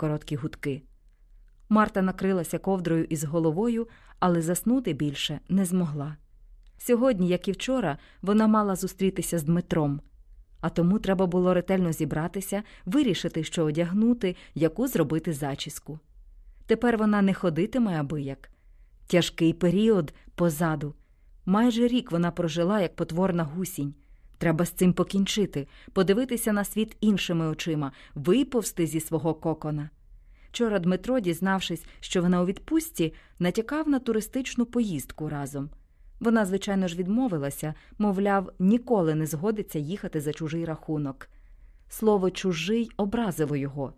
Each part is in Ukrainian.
короткі гудки. Марта накрилася ковдрою із головою, але заснути більше не змогла. Сьогодні, як і вчора, вона мала зустрітися з Дмитром, а тому треба було ретельно зібратися, вирішити, що одягнути, яку зробити зачіску. Тепер вона не ходитиме абияк. Тяжкий період позаду. Майже рік вона прожила як потворна гусінь. Треба з цим покінчити, подивитися на світ іншими очима, виповзти зі свого кокона. Вчора Дмитро, дізнавшись, що вона у відпустці, натякав на туристичну поїздку разом. Вона, звичайно ж, відмовилася, мовляв, ніколи не згодиться їхати за чужий рахунок. Слово чужий образило його.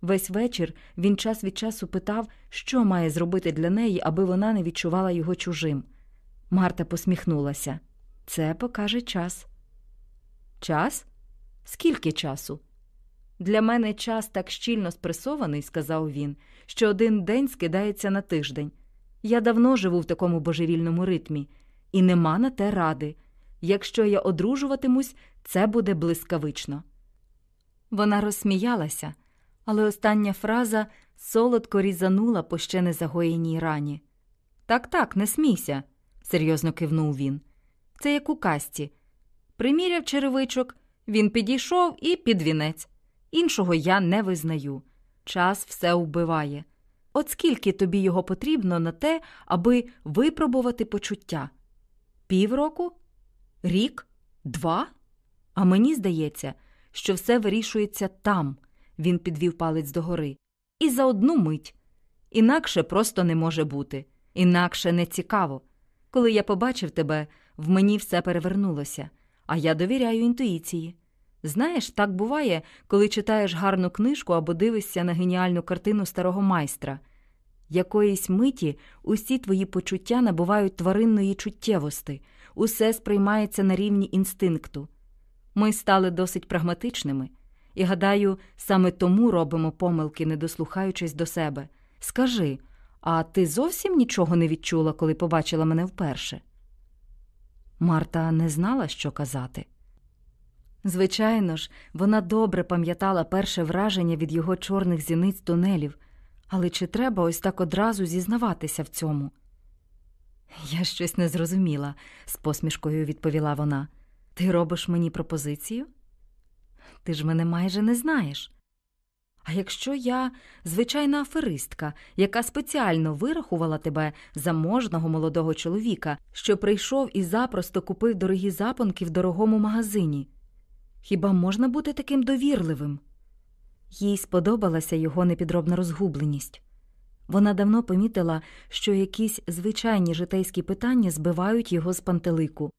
Весь вечір він час від часу питав, що має зробити для неї, аби вона не відчувала його чужим. Марта посміхнулася. Це покаже час. Час? Скільки часу? Для мене час так щільно спресований, сказав він, що один день скидається на тиждень. Я давно живу в такому божевільному ритмі, і нема на те ради. Якщо я одружуватимусь, це буде блискавично. Вона розсміялася, але остання фраза солодко різанула по ще не загоєній рані. Так, так, не смійся, серйозно кивнув він. Це як у касті. Приміряв черевичок, він підійшов і під вінець. Іншого я не визнаю. Час все вбиває. От скільки тобі його потрібно на те, аби випробувати почуття? Півроку? Рік? Два? А мені здається, що все вирішується там, він підвів палець догори, і за одну мить. Інакше просто не може бути, інакше не цікаво. Коли я побачив тебе, в мені все перевернулося, а я довіряю інтуїції. Знаєш, так буває, коли читаєш гарну книжку або дивишся на геніальну картину старого майстра. Якоїсь миті усі твої почуття набувають тваринної чуттєвости, усе сприймається на рівні інстинкту. Ми стали досить прагматичними, і, гадаю, саме тому робимо помилки, не дослухаючись до себе. Скажи, а ти зовсім нічого не відчула, коли побачила мене вперше? Марта не знала, що казати. Звичайно ж, вона добре пам'ятала перше враження від його чорних зіниць тунелів, але чи треба ось так одразу зізнаватися в цьому? Я щось не зрозуміла, з посмішкою відповіла вона. Ти робиш мені пропозицію? Ти ж мене майже не знаєш. А якщо я звичайна аферистка, яка спеціально вирахувала тебе заможного молодого чоловіка, що прийшов і запросто купив дорогі запонки в дорогому магазині, хіба можна бути таким довірливим? Їй сподобалася його непідробна розгубленість. Вона давно помітила, що якісь звичайні житейські питання збивають його з пантелику,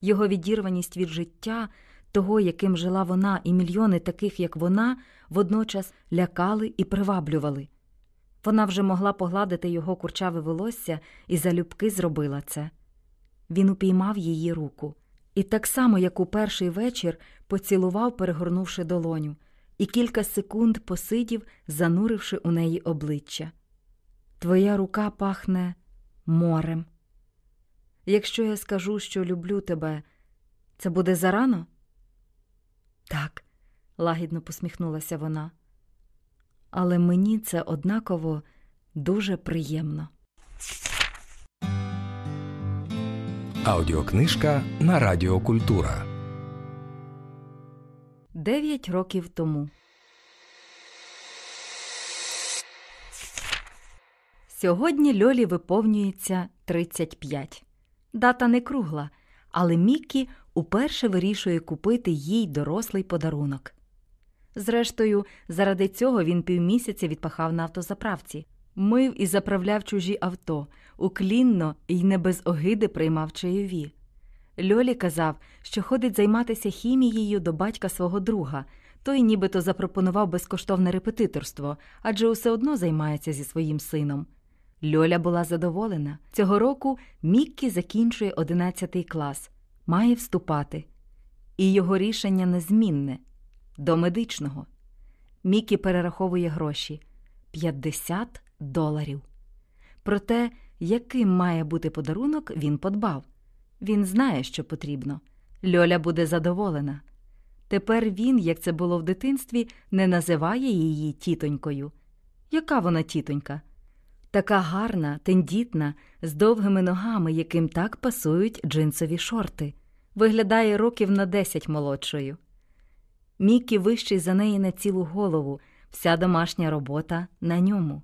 його відірваність від життя, того, яким жила вона, і мільйони таких, як вона, водночас лякали і приваблювали. Вона вже могла погладити його курчаве волосся і залюбки зробила це. Він упіймав її руку, і так само, як у перший вечір, поцілував, перегорнувши долоню, і кілька секунд посидів, зануривши у неї обличчя. Твоя рука пахне морем. Якщо я скажу, що люблю тебе, це буде зарано? Так, лагідно посміхнулася вона. Але мені це однаково дуже приємно. Аудіокнижка на Радіо Культура. Дев'ять років тому. Сьогодні Льолі виповнюється 35. Дата не кругла, але Міккі уперше вирішує купити їй дорослий подарунок. Зрештою, заради цього він півмісяця відпахав на автозаправці, мив і заправляв чужі авто, уклінно і не без огиди приймав чайові. Льолі казав, що ходить займатися хімією до батька свого друга. Той нібито запропонував безкоштовне репетиторство, адже усе одно займається зі своїм сином. Льоля була задоволена. Цього року Міккі закінчує 11 клас, має вступати. І його рішення незмінне до медичного. Мікі перераховує гроші 50 доларів. Про те, яким має бути подарунок, він подбав. Він знає, що потрібно. Льоля буде задоволена. Тепер він, як це було в дитинстві, не називає її тітонькою, Яка вона тітонька? Така гарна, тендітна, з довгими ногами, яким так пасують джинсові шорти. Виглядає років на десять молодшою. Мікі вищий за неї на цілу голову, вся домашня робота на ньому.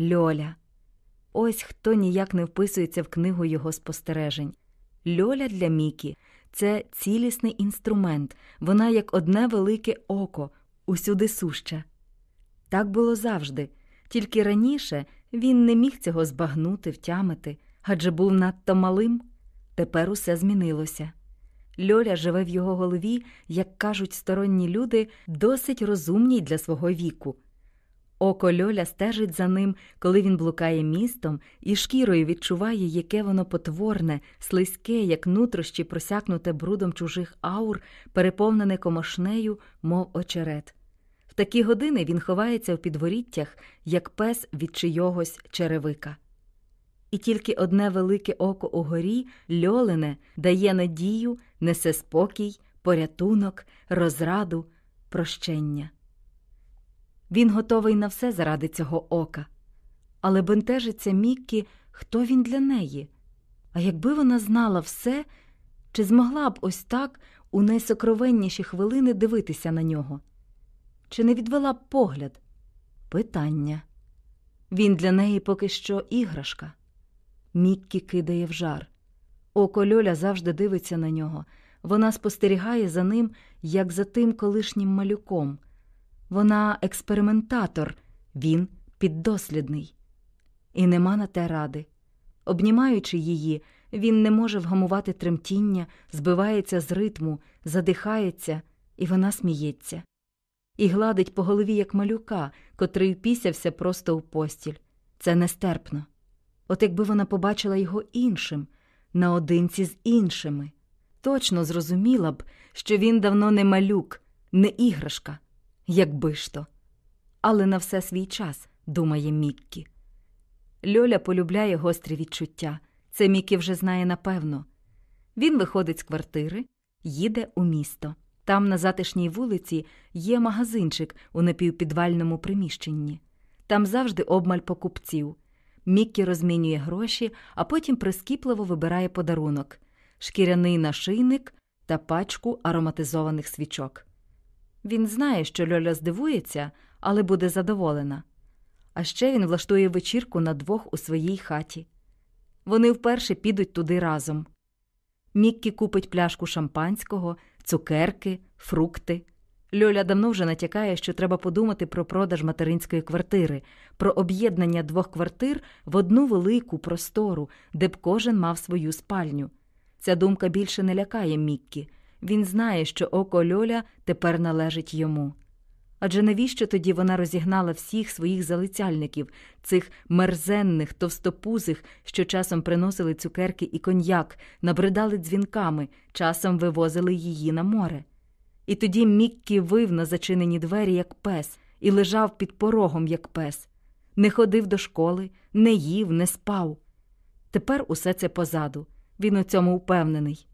Льоля. Ось хто ніяк не вписується в книгу його спостережень. Льоля для Мікі це цілісний інструмент, вона як одне велике око, усюди суща. Так було завжди, тільки раніше він не міг цього збагнути, втямити, адже був надто малим. Тепер усе змінилося. Льоля живе в його голові, як кажуть сторонні люди, досить розумній для свого віку. Око Льоля стежить за ним, коли він блукає містом, і шкірою відчуває, яке воно потворне, слизьке, як нутрощі, просякнуте брудом чужих аур, переповнене комошнею, мов очерет. В такі години він ховається в підворіттях, як пес від чийогось черевика. І тільки одне велике око угорі, льолине, дає надію, несе спокій, порятунок, розраду, прощення. Він готовий на все заради цього ока, але бентежиться Міккі, хто він для неї. А якби вона знала все, чи змогла б ось так у найсокровенніші хвилини дивитися на нього? Чи не відвела б погляд? Питання. Він для неї поки що іграшка. Міккі кидає в жар. Око Льоля завжди дивиться на нього. Вона спостерігає за ним, як за тим колишнім малюком. Вона експериментатор, він піддослідний. І нема на те ради. Обнімаючи її, він не може вгамувати тремтіння, збивається з ритму, задихається, і вона сміється. І гладить по голові, як малюка, котрий пісявся просто у постіль. Це нестерпно. От якби вона побачила його іншим, наодинці з іншими, точно зрозуміла б, що він давно не малюк, не іграшка, якби ж то. Але на все свій час, думає Міккі. Льоля полюбляє гострі відчуття. Це Мікі вже знає напевно. Він виходить з квартири, їде у місто. Там, на затишній вулиці, є магазинчик у напівпідвальному приміщенні. Там завжди обмаль покупців. Міккі розмінює гроші, а потім прискіпливо вибирає подарунок шкіряний нашийник та пачку ароматизованих свічок. Він знає, що Льоля здивується, але буде задоволена. А ще він влаштує вечірку на двох у своїй хаті. Вони вперше підуть туди разом. Міккі купить пляшку шампанського, цукерки, фрукти. Льоля давно вже натякає, що треба подумати про продаж материнської квартири, про об'єднання двох квартир в одну велику простору, де б кожен мав свою спальню. Ця думка більше не лякає Міккі. Він знає, що око Льоля тепер належить йому. Адже навіщо тоді вона розігнала всіх своїх залицяльників, цих мерзенних, товстопузих, що часом приносили цукерки і коньяк, набридали дзвінками, часом вивозили її на море. І тоді Міккі вив на зачинені двері, як пес, і лежав під порогом, як пес, не ходив до школи, не їв, не спав. Тепер усе це позаду. Він у цьому впевнений.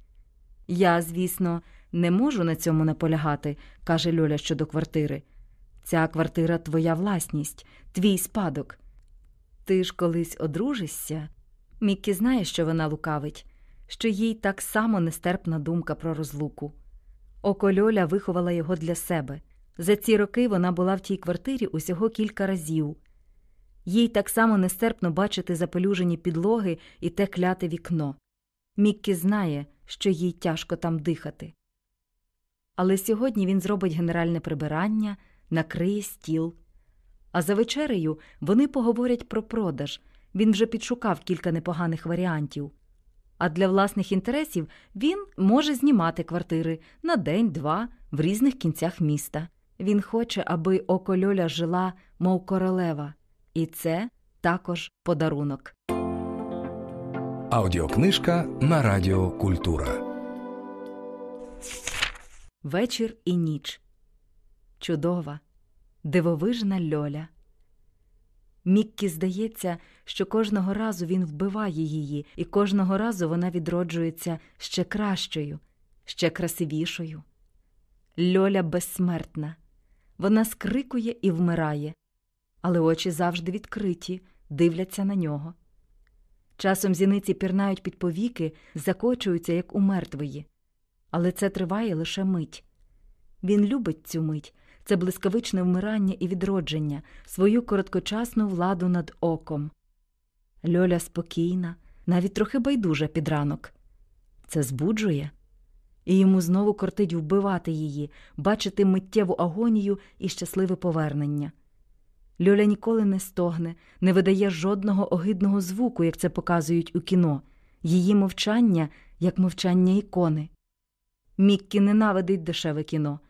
Я, звісно, не можу на цьому наполягати, каже Льоля щодо квартири. Ця квартира твоя власність, твій спадок. Ти ж колись одружишся? Міккі знає, що вона лукавить, що їй так само нестерпна думка про розлуку. Око Льоля виховала його для себе. За ці роки вона була в тій квартирі усього кілька разів. Їй так само нестерпно бачити запелюжені підлоги і те кляте вікно. Міккі знає, що їй тяжко там дихати. Але сьогодні він зробить генеральне прибирання, накриє стіл. А за вечерею вони поговорять про продаж. Він вже підшукав кілька непоганих варіантів. А для власних інтересів він може знімати квартири на день-два в різних кінцях міста. Він хоче, аби око Льоля жила, мов королева, і це також подарунок. Аудіокнижка на Радіо Культура. Вечір і ніч. Чудова, дивовижна льоля. Міккі здається, що кожного разу він вбиває її, і кожного разу вона відроджується ще кращою, ще красивішою. Льоля безсмертна. Вона скрикує і вмирає, але очі завжди відкриті, дивляться на нього. Часом зіниці пірнають під повіки, закочуються, як у мертвої. Але це триває лише мить. Він любить цю мить, це блискавичне вмирання і відродження, свою короткочасну владу над оком. Льоля спокійна, навіть трохи байдужа під ранок. Це збуджує, і йому знову кортить вбивати її, бачити миттєву агонію і щасливе повернення. Льоля ніколи не стогне, не видає жодного огидного звуку, як це показують у кіно, її мовчання, як мовчання ікони. Міккі ненавидить дешеве кіно,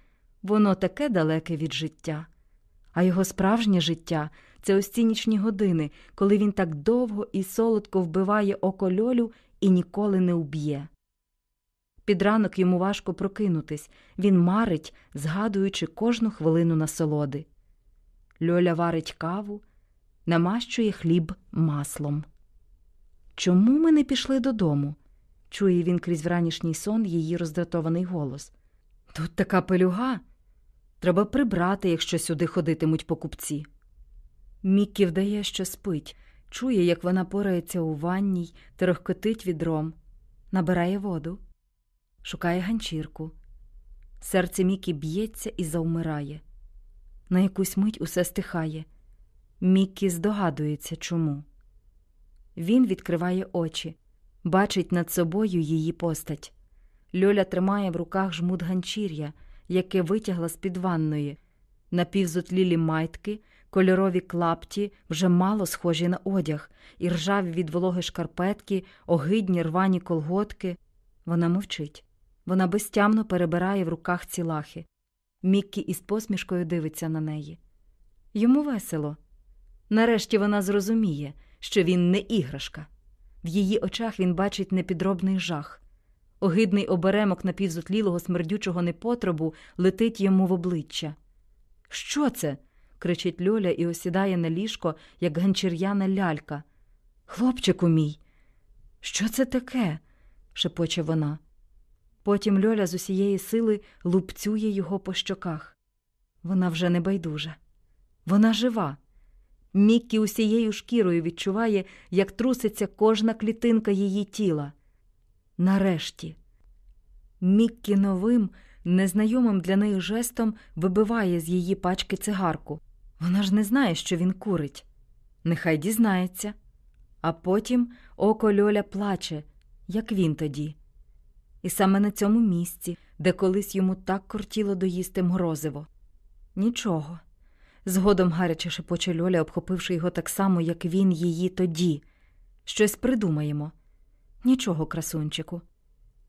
воно таке далеке від життя. А його справжнє життя це ось цінічні години, коли він так довго і солодко вбиває око льолю і ніколи не уб'є. Під ранок йому важко прокинутись, він марить, згадуючи кожну хвилину насолоди. Льоля варить каву, намащує хліб маслом. Чому ми не пішли додому? чує він крізь вранішній сон її роздратований голос. Тут така пелюга. Треба прибрати, якщо сюди ходитимуть покупці. Міккі вдає, що спить, чує, як вона порається у ванній, терохкотить відром, набирає воду, шукає ганчірку. Серце Мікі б'ється і завмирає. На якусь мить усе стихає. Міккі здогадується, чому. Він відкриває очі, бачить над собою її постать. Льоля тримає в руках жмут ганчір'я, яке витягла з під ванної, напівзотлілі майтки, кольорові клапті, вже мало схожі на одяг, і ржаві від вологи шкарпетки, огидні рвані колготки. Вона мовчить. Вона безтямно перебирає в руках ці лахи. Міккі із посмішкою дивиться на неї. Йому весело. Нарешті вона зрозуміє, що він не іграшка. В її очах він бачить непідробний жах. Огидний оберемок напівзотлілого смердючого непотребу летить йому в обличчя. Що це? кричить Льоля і осідає на ліжко, як ганчір'яна лялька. Хлопчику мій, що це таке? шепоче вона. Потім Льоля з усієї сили лупцює його по щоках. Вона вже не байдужа. Вона жива. Міккі усією шкірою відчуває, як труситься кожна клітинка її тіла. Нарешті. Міккі новим, незнайомим для неї жестом вибиває з її пачки цигарку. Вона ж не знає, що він курить. Нехай дізнається. А потім око Льоля плаче, як він тоді. І саме на цьому місці, де колись йому так кортіло доїсти морозиво. Нічого. Згодом гаряче шепоче Льоля, обхопивши його так само, як він її тоді. Щось придумаємо. Нічого, красунчику.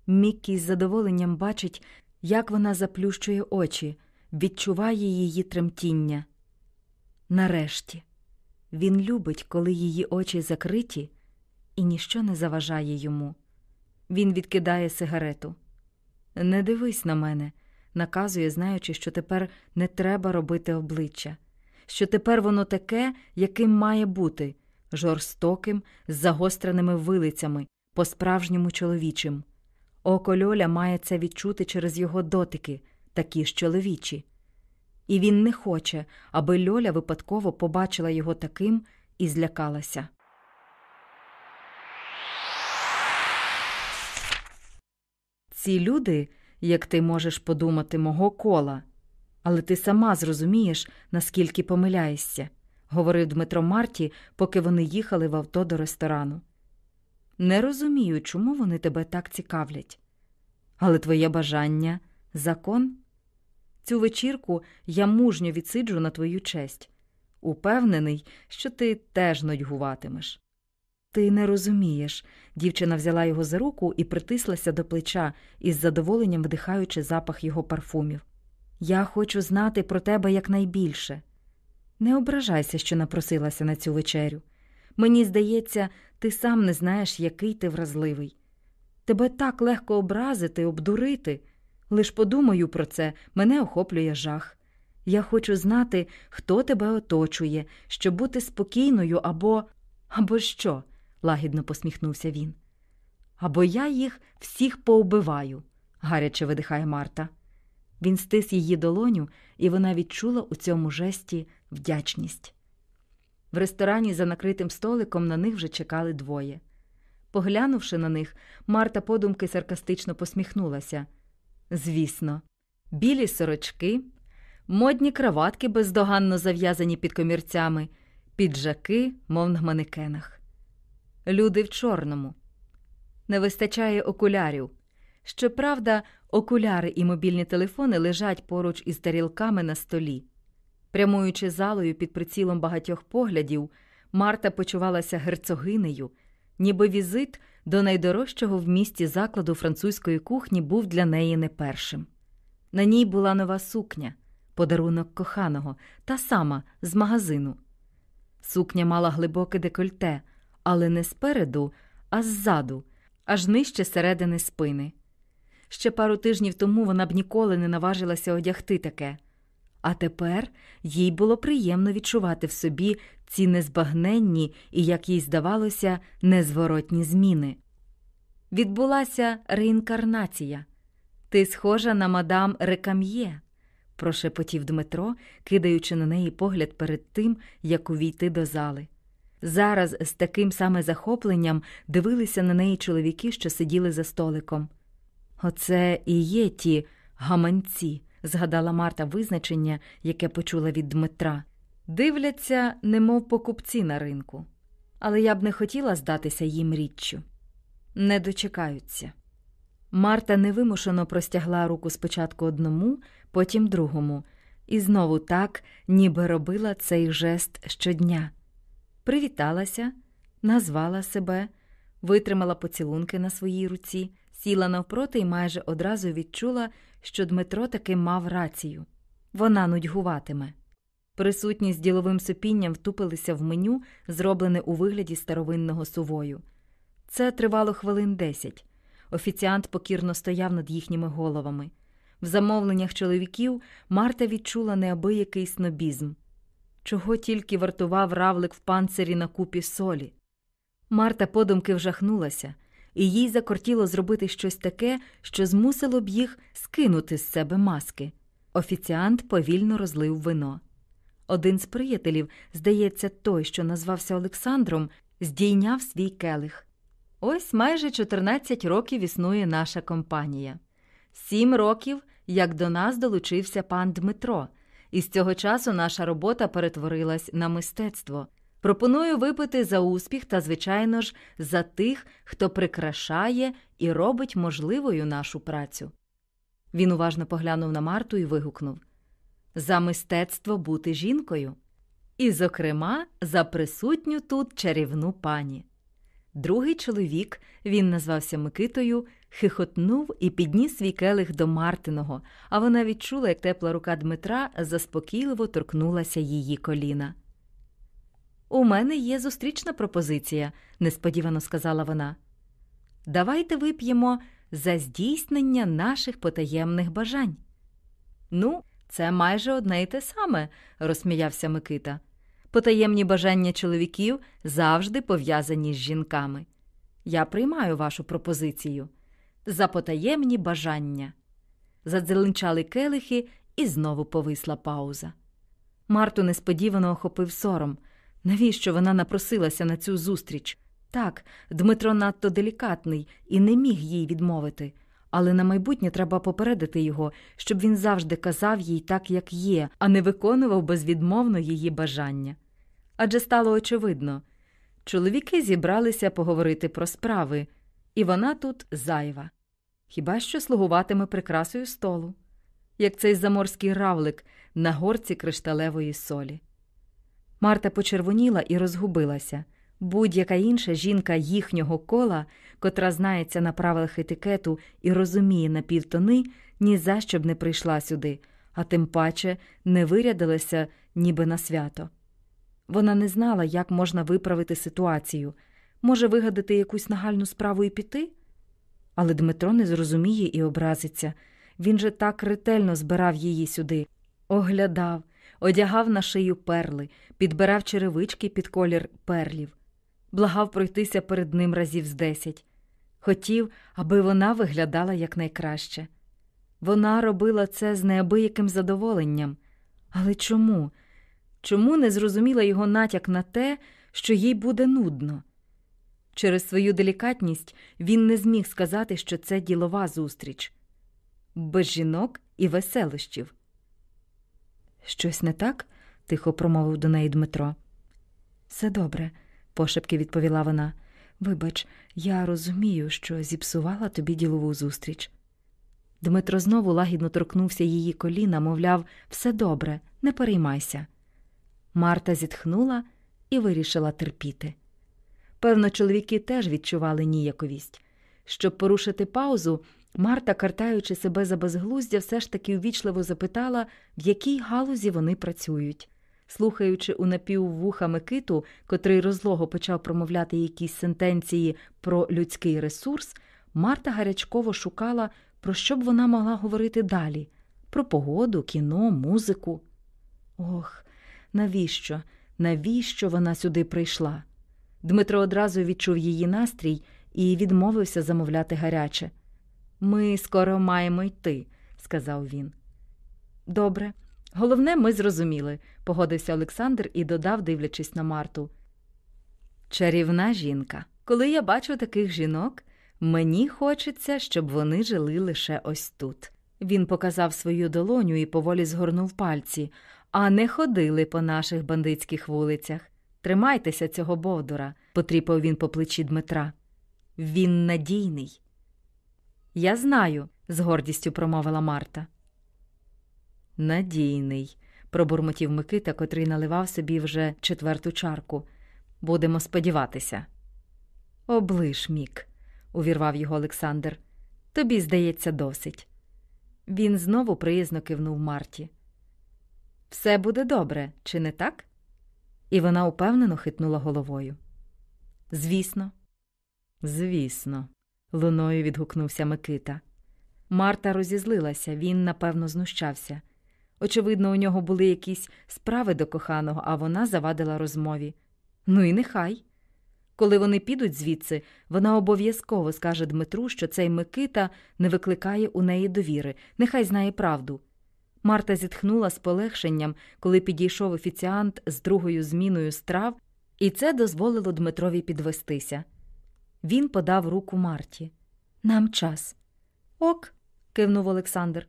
Міккі з задоволенням бачить, як вона заплющує очі, відчуває її тремтіння. Нарешті, він любить, коли її очі закриті, і ніщо не заважає йому. Він відкидає сигарету. Не дивись на мене, наказує, знаючи, що тепер не треба робити обличчя, що тепер воно таке, яким має бути жорстоким, з загостреними вилицями, по-справжньому чоловічим. Око Льоля має це відчути через його дотики, такі ж чоловічі. І він не хоче, аби Льоля випадково побачила його таким і злякалася. Ці люди, як ти можеш подумати, мого кола, але ти сама зрозумієш, наскільки помиляєшся, говорив Дмитро Марті, поки вони їхали в авто до ресторану. Не розумію, чому вони тебе так цікавлять. Але твоє бажання закон. Цю вечірку я мужньо відсиджу на твою честь. Упевнений, що ти теж нудьгуватимеш. Ти не розумієш. Дівчина взяла його за руку і притислася до плеча, із задоволенням вдихаючи запах його парфумів. Я хочу знати про тебе якнайбільше. Не ображайся, що напросилася на цю вечерю. Мені здається, ти сам не знаєш, який ти вразливий. Тебе так легко образити, обдурити. Лиш подумаю про це, мене охоплює жах. Я хочу знати, хто тебе оточує, щоб бути спокійною або. або що? лагідно посміхнувся він. Або я їх всіх поубиваю, гаряче видихає Марта. Він стис її долоню, і вона відчула у цьому жесті вдячність. В ресторані за накритим столиком на них вже чекали двоє. Поглянувши на них, Марта подумки саркастично посміхнулася. Звісно, білі сорочки, модні краватки бездоганно зав'язані під комірцями, піджаки, мов на манекенах. Люди в чорному. Не вистачає окулярів. Щоправда, окуляри і мобільні телефони лежать поруч із тарілками на столі. Прямуючи залою під прицілом багатьох поглядів, Марта почувалася герцогинею, ніби візит до найдорожчого в місті закладу французької кухні був для неї не першим. На ній була нова сукня, подарунок коханого, та сама з магазину. Сукня мала глибоке декольте, але не спереду, а ззаду, аж нижче середини спини. Ще пару тижнів тому вона б ніколи не наважилася одягти таке. А тепер їй було приємно відчувати в собі ці незбагненні і, як їй здавалося, незворотні зміни. Відбулася реінкарнація. Ти схожа на мадам Рекам'є, прошепотів Дмитро, кидаючи на неї погляд перед тим, як увійти до зали. Зараз з таким саме захопленням дивилися на неї чоловіки, що сиділи за столиком. Оце і є ті гаманці, згадала Марта визначення, яке почула від Дмитра. Дивляться, немов покупці на ринку, але я б не хотіла здатися їм річчю. Не дочекаються. Марта невимушено простягла руку спочатку одному, потім другому, і знову так, ніби робила цей жест щодня. Привіталася, назвала себе, витримала поцілунки на своїй руці, сіла навпроти і майже одразу відчула, що Дмитро таки мав рацію вона нудьгуватиме. Присутні з діловим супінням втупилися в меню, зроблене у вигляді старовинного сувою. Це тривало хвилин десять. Офіціант покірно стояв над їхніми головами. В замовленнях чоловіків Марта відчула неабиякий снобізм. Чого тільки вартував равлик в панцирі на купі солі. Марта подумки вжахнулася, і їй закортіло зробити щось таке, що змусило б їх скинути з себе маски. Офіціант повільно розлив вино. Один з приятелів, здається, той, що назвався Олександром, здійняв свій келих. Ось майже 14 років існує наша компанія. Сім років, як до нас долучився пан Дмитро, і з цього часу наша робота перетворилась на мистецтво. Пропоную випити за успіх та, звичайно ж, за тих, хто прикрашає і робить можливою нашу працю. Він уважно поглянув на Марту і вигукнув За мистецтво бути жінкою. І, зокрема, за присутню тут чарівну пані. Другий чоловік, він назвався Микитою, хихотнув і підніс свій келих до Мартиного, а вона відчула, як тепла рука Дмитра заспокійливо торкнулася її коліна. У мене є зустрічна пропозиція, несподівано сказала вона. Давайте вип'ємо за здійснення наших потаємних бажань. Ну, це майже одне й те саме, розсміявся Микита. Потаємні бажання чоловіків завжди пов'язані з жінками. Я приймаю вашу пропозицію за потаємні бажання. Задзеленчали келихи, і знову повисла пауза. Марту несподівано охопив сором. Навіщо вона напросилася на цю зустріч? Так, Дмитро надто делікатний і не міг їй відмовити, але на майбутнє треба попередити його, щоб він завжди казав їй так, як є, а не виконував безвідмовно її бажання. Адже стало очевидно чоловіки зібралися поговорити про справи, і вона тут зайва. Хіба що слугуватиме прикрасою столу, як цей заморський равлик на горці кришталевої солі. Марта почервоніла і розгубилася. Будь-яка інша жінка їхнього кола, котра знається на правилах етикету і розуміє на півтони, ні за що б не прийшла сюди, а тим паче не вирядилася ніби на свято. Вона не знала, як можна виправити ситуацію, може вигадати якусь нагальну справу і піти. Але Дмитро не зрозуміє і образиться він же так ретельно збирав її сюди, оглядав, одягав на шию перли, підбирав черевички під колір перлів, благав пройтися перед ним разів з десять. Хотів, аби вона виглядала якнайкраще. Вона робила це з неабияким задоволенням. Але чому? Чому не зрозуміла його натяк на те, що їй буде нудно? Через свою делікатність він не зміг сказати, що це ділова зустріч без жінок і веселощів. Щось не так? тихо промовив до неї Дмитро. Все добре, пошепки відповіла вона. Вибач, я розумію, що зіпсувала тобі ділову зустріч. Дмитро знову лагідно торкнувся її коліна, мовляв, все добре, не переймайся. Марта зітхнула і вирішила терпіти. Певно, чоловіки теж відчували ніяковість. Щоб порушити паузу, Марта, картаючи себе за безглуздя, все ж таки увічливо запитала, в якій галузі вони працюють. Слухаючи у напіввуха Микиту, котрий розлого почав промовляти якісь сентенції про людський ресурс, Марта гарячково шукала, про що б вона могла говорити далі про погоду, кіно, музику. Ох, навіщо? Навіщо вона сюди прийшла? Дмитро одразу відчув її настрій і відмовився замовляти гаряче. Ми скоро маємо йти, сказав він. Добре. Головне, ми зрозуміли, погодився Олександр і додав, дивлячись на Марту. Чарівна жінка. Коли я бачу таких жінок, мені хочеться, щоб вони жили лише ось тут. Він показав свою долоню і поволі згорнув пальці, а не ходили по наших бандитських вулицях. Тримайтеся цього бовдура, потріпав він по плечі Дмитра. Він надійний. Я знаю, з гордістю промовила Марта. Надійний, пробурмотів Микита, котрий наливав собі вже четверту чарку. Будемо сподіватися. Облиш, мік, увірвав його Олександр. Тобі, здається, досить. Він знову приязно кивнув Марті. Все буде добре, чи не так? І вона упевнено хитнула головою. Звісно, звісно, луною відгукнувся Микита. Марта розізлилася, він, напевно, знущався. Очевидно, у нього були якісь справи до коханого, а вона завадила розмові. Ну і нехай. Коли вони підуть звідси, вона обов'язково скаже Дмитру, що цей Микита не викликає у неї довіри, нехай знає правду. Марта зітхнула з полегшенням, коли підійшов офіціант з другою зміною страв, і це дозволило Дмитрові підвестися. Він подав руку Марті. Нам час. Ок, кивнув Олександр.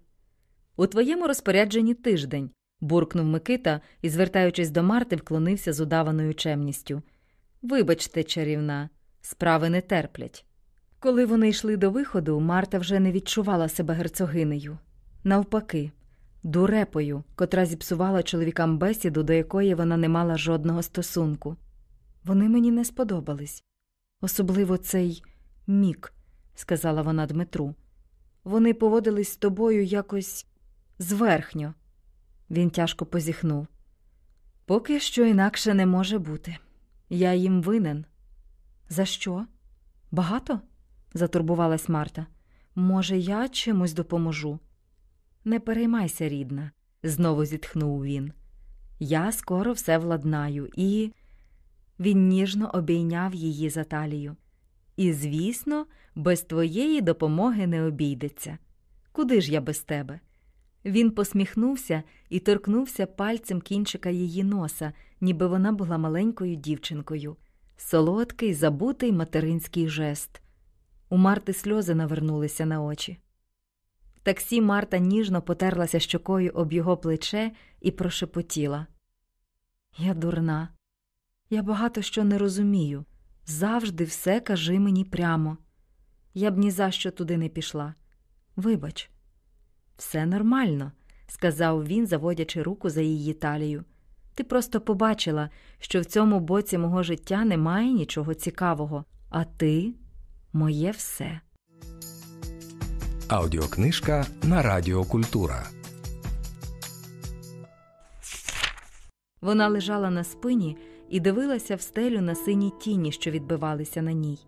У твоєму розпорядженні тиждень, буркнув Микита і, звертаючись до Марти, вклонився з удаваною чемністю. Вибачте, чарівна, справи не терплять. Коли вони йшли до виходу, Марта вже не відчувала себе герцогинею. Навпаки, дурепою, котра зіпсувала чоловікам бесіду, до якої вона не мала жодного стосунку. Вони мені не сподобались, особливо цей мік, сказала вона Дмитру. Вони поводились з тобою якось зверхньо. Він тяжко позіхнув. Поки що інакше не може бути. Я їм винен. За що? Багато? затурбувалась Марта. Може, я чимось допоможу? Не переймайся, рідна, знову зітхнув він. Я скоро все владнаю, і. Він ніжно обійняв її за талію. І, звісно, без твоєї допомоги не обійдеться. Куди ж я без тебе? Він посміхнувся і торкнувся пальцем кінчика її носа, ніби вона була маленькою дівчинкою. Солодкий, забутий материнський жест. У Марти сльози навернулися на очі. Таксі Марта ніжно потерлася щокою об його плече і прошепотіла. Я дурна, я багато що не розумію. Завжди все кажи мені прямо. Я б ні за що туди не пішла. Вибач. Все нормально, сказав він, заводячи руку за її талію. Ти просто побачила, що в цьому боці мого життя немає нічого цікавого, а ти моє все. Аудіокнижка на Радіо Культура. Вона лежала на спині і дивилася в стелю на сині тіні, що відбивалися на ній.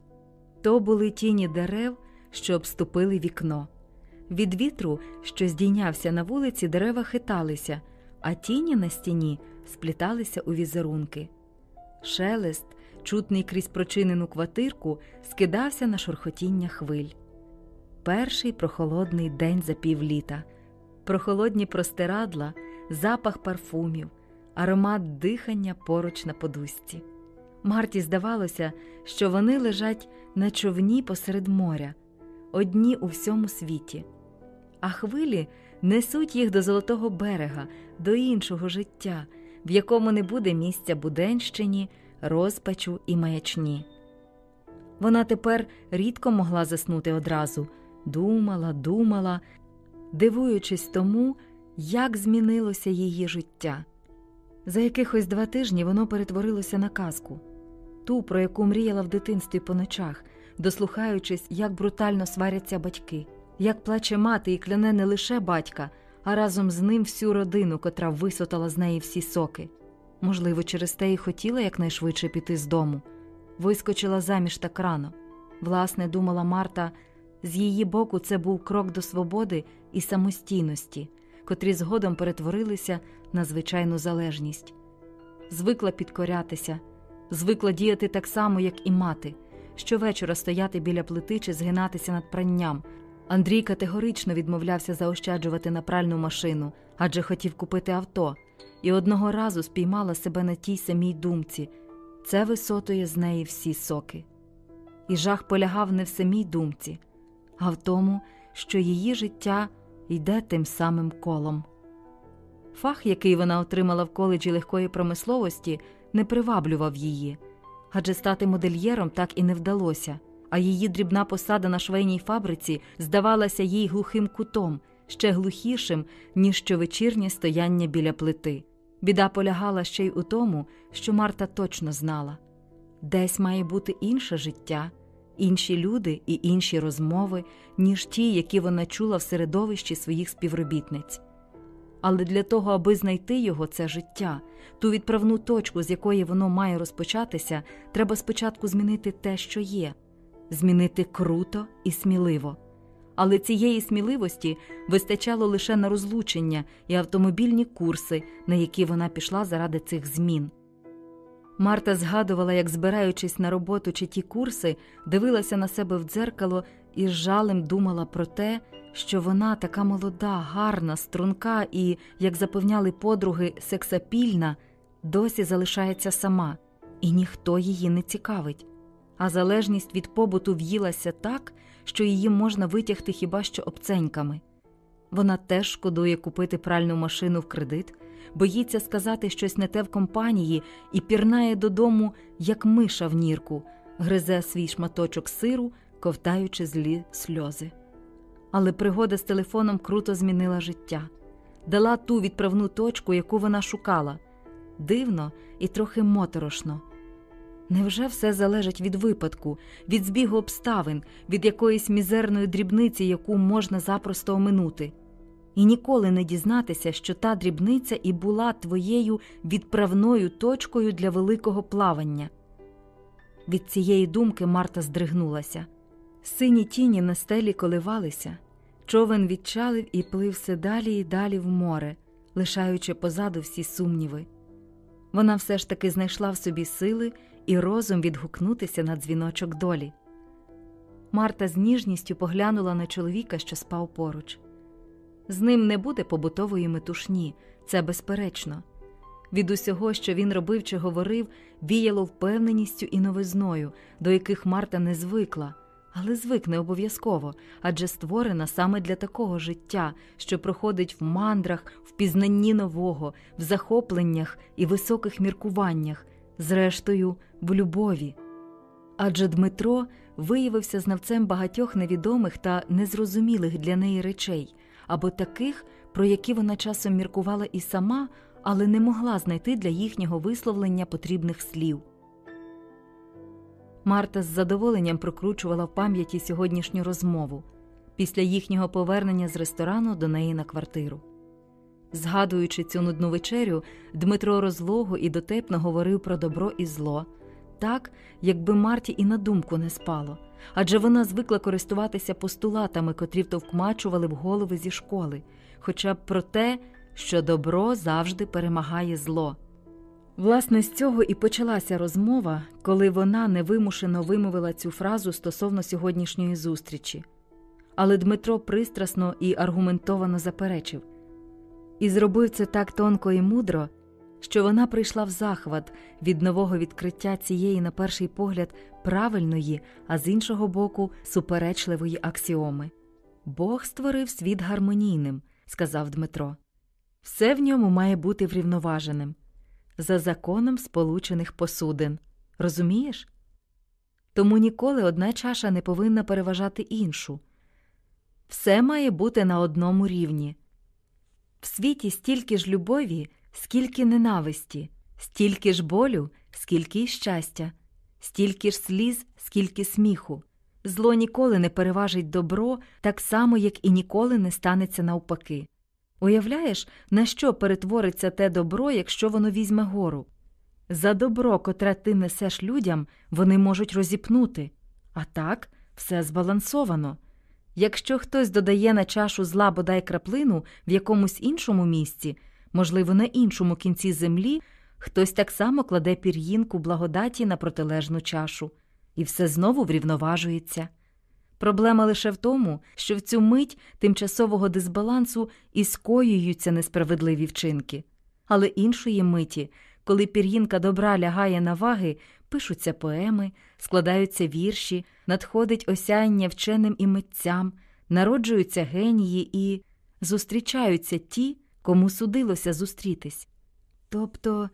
То були тіні дерев, що обступили вікно. Від вітру, що здійнявся на вулиці, дерева хиталися, а тіні на стіні спліталися у візерунки. Шелест, чутний крізь прочинену квартирку, скидався на шурхотіння хвиль. Перший прохолодний день за півліта, прохолодні простирадла, запах парфумів, аромат дихання поруч на подушці. Марті здавалося, що вони лежать на човні посеред моря, одні у всьому світі, а хвилі несуть їх до золотого берега, до іншого життя, в якому не буде місця буденщині, розпачу і маячні. Вона тепер рідко могла заснути одразу, думала, думала, дивуючись тому, як змінилося її життя. За якихось два тижні воно перетворилося на казку, ту, про яку мріяла в дитинстві по ночах, дослухаючись, як брутально сваряться батьки, як плаче мати і кляне не лише батька, а разом з ним всю родину, котра висотала з неї всі соки. Можливо, через те і хотіла якнайшвидше піти з дому, вискочила заміж так рано. Власне, думала Марта, з її боку це був крок до свободи і самостійності, котрі згодом перетворилися на звичайну залежність. Звикла підкорятися, звикла діяти так само, як і мати, щовечора стояти біля плити чи згинатися над пранням. Андрій категорично відмовлявся заощаджувати на пральну машину, адже хотів купити авто, і одного разу спіймала себе на тій самій думці це висотує з неї всі соки. І жах полягав не в самій думці, а в тому, що її життя йде тим самим колом. Фах, який вона отримала в коледжі легкої промисловості, не приваблював її, адже стати модельєром так і не вдалося, а її дрібна посада на швейній фабриці здавалася їй глухим кутом, ще глухішим, ніж щовечірнє стояння біля плити. Біда полягала ще й у тому, що Марта точно знала десь має бути інше життя, інші люди і інші розмови, ніж ті, які вона чула в середовищі своїх співробітниць. Але для того, аби знайти його це життя, ту відправну точку, з якої воно має розпочатися, треба спочатку змінити те, що є, змінити круто і сміливо. Але цієї сміливості вистачало лише на розлучення і автомобільні курси, на які вона пішла заради цих змін. Марта згадувала, як, збираючись на роботу чи ті курси, дивилася на себе в дзеркало і з жалем думала про те, що вона така молода, гарна, струнка і, як запевняли подруги, сексапільна, досі залишається сама, і ніхто її не цікавить. А залежність від побуту в'їлася так, що її можна витягти хіба що обценьками. Вона теж шкодує купити пральну машину в кредит, боїться сказати щось не те в компанії і пірнає додому, як миша в нірку, гризе свій шматочок сиру, ковтаючи злі сльози. Але пригода з телефоном круто змінила життя, дала ту відправну точку, яку вона шукала дивно і трохи моторошно. Невже все залежить від випадку, від збігу обставин, від якоїсь мізерної дрібниці, яку можна запросто оминути, і ніколи не дізнатися, що та дрібниця і була твоєю відправною точкою для великого плавання? Від цієї думки Марта здригнулася. Сині тіні на стелі коливалися, човен відчалив і плив все далі і далі в море, лишаючи позаду всі сумніви. Вона все ж таки знайшла в собі сили і розум відгукнутися на дзвіночок долі. Марта з ніжністю поглянула на чоловіка, що спав поруч. З ним не буде побутової метушні, це безперечно. Від усього, що він робив чи говорив, віяло впевненістю і новизною, до яких Марта не звикла, але звикне обов'язково, адже створена саме для такого життя, що проходить в мандрах, в пізнанні нового, в захопленнях і високих міркуваннях, зрештою, в любові. Адже Дмитро виявився знавцем багатьох невідомих та незрозумілих для неї речей, або таких, про які вона часом міркувала і сама, але не могла знайти для їхнього висловлення потрібних слів. Марта з задоволенням прокручувала в пам'яті сьогоднішню розмову після їхнього повернення з ресторану до неї на квартиру. Згадуючи цю нудну вечерю, Дмитро розлого і дотепно говорив про добро і зло, так, якби Марті і на думку не спало, адже вона звикла користуватися постулатами, котрі втовкмачували в голови зі школи, хоча б про те, що добро завжди перемагає зло. Власне, з цього і почалася розмова, коли вона невимушено вимовила цю фразу стосовно сьогоднішньої зустрічі. Але Дмитро пристрасно і аргументовано заперечив і зробив це так тонко і мудро, що вона прийшла в захват від нового відкриття цієї, на перший погляд, правильної, а з іншого боку, суперечливої аксіоми. Бог створив світ гармонійним, сказав Дмитро. Все в ньому має бути врівноваженим, за законом сполучених посудин. Розумієш? Тому ніколи одна чаша не повинна переважати іншу. Все має бути на одному рівні. В світі стільки ж любові, скільки ненависті, стільки ж болю, скільки й щастя, стільки ж сліз, скільки сміху. Зло ніколи не переважить добро, так само, як і ніколи не станеться навпаки. Уявляєш, на що перетвориться те добро, якщо воно візьме гору? За добро, котре ти несеш людям, вони можуть розіпнути. А так, все збалансовано. Якщо хтось додає на чашу зла бодай краплину в якомусь іншому місці, можливо, на іншому кінці землі, хтось так само кладе пір'їнку благодаті на протилежну чашу, і все знову врівноважується. Проблема лише в тому, що в цю мить тимчасового дисбалансу і скоюються несправедливі вчинки, але іншої миті, коли пір'їнка добра лягає на ваги, пишуться поеми, складаються вірші, надходить осяяння вченим і митцям, народжуються генії і зустрічаються ті, кому судилося зустрітись. Тобто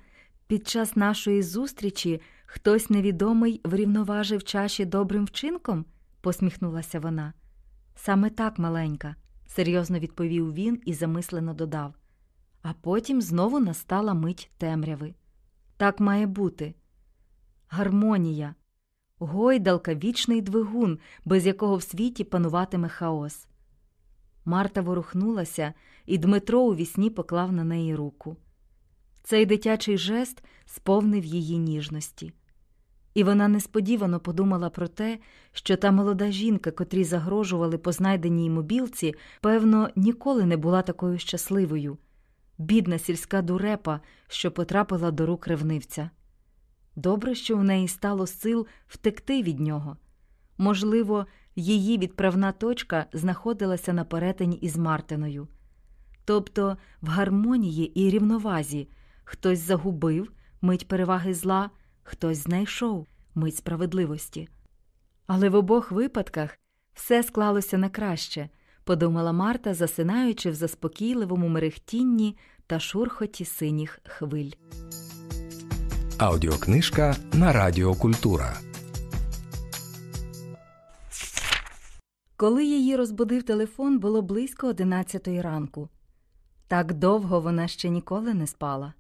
під час нашої зустрічі хтось невідомий врівноважив чаші добрим вчинком? Посміхнулася вона. Саме так, маленька, серйозно відповів він і замислено додав. А потім знову настала мить темряви. Так має бути. Гармонія, гойдалка, вічний двигун, без якого в світі пануватиме хаос. Марта ворухнулася, і Дмитро у вісні поклав на неї руку. Цей дитячий жест сповнив її ніжності. І вона несподівано подумала про те, що та молода жінка, котрій загрожували по знайденій мобілці, певно, ніколи не була такою щасливою. Бідна сільська дурепа, що потрапила до рук ревнивця. Добре, що в неї стало сил втекти від нього. Можливо, її відправна точка знаходилася на перетині із Мартиною. Тобто в гармонії і рівновазі хтось загубив мить переваги зла, хтось знайшов мить справедливості. Але в обох випадках все склалося на краще, подумала Марта, засинаючи в заспокійливому мерехтінні та шурхоті синіх хвиль. Аудіокнижка на Радіо Культура. Коли її розбудив телефон, було близько одинадцятої ранку. Так довго вона ще ніколи не спала.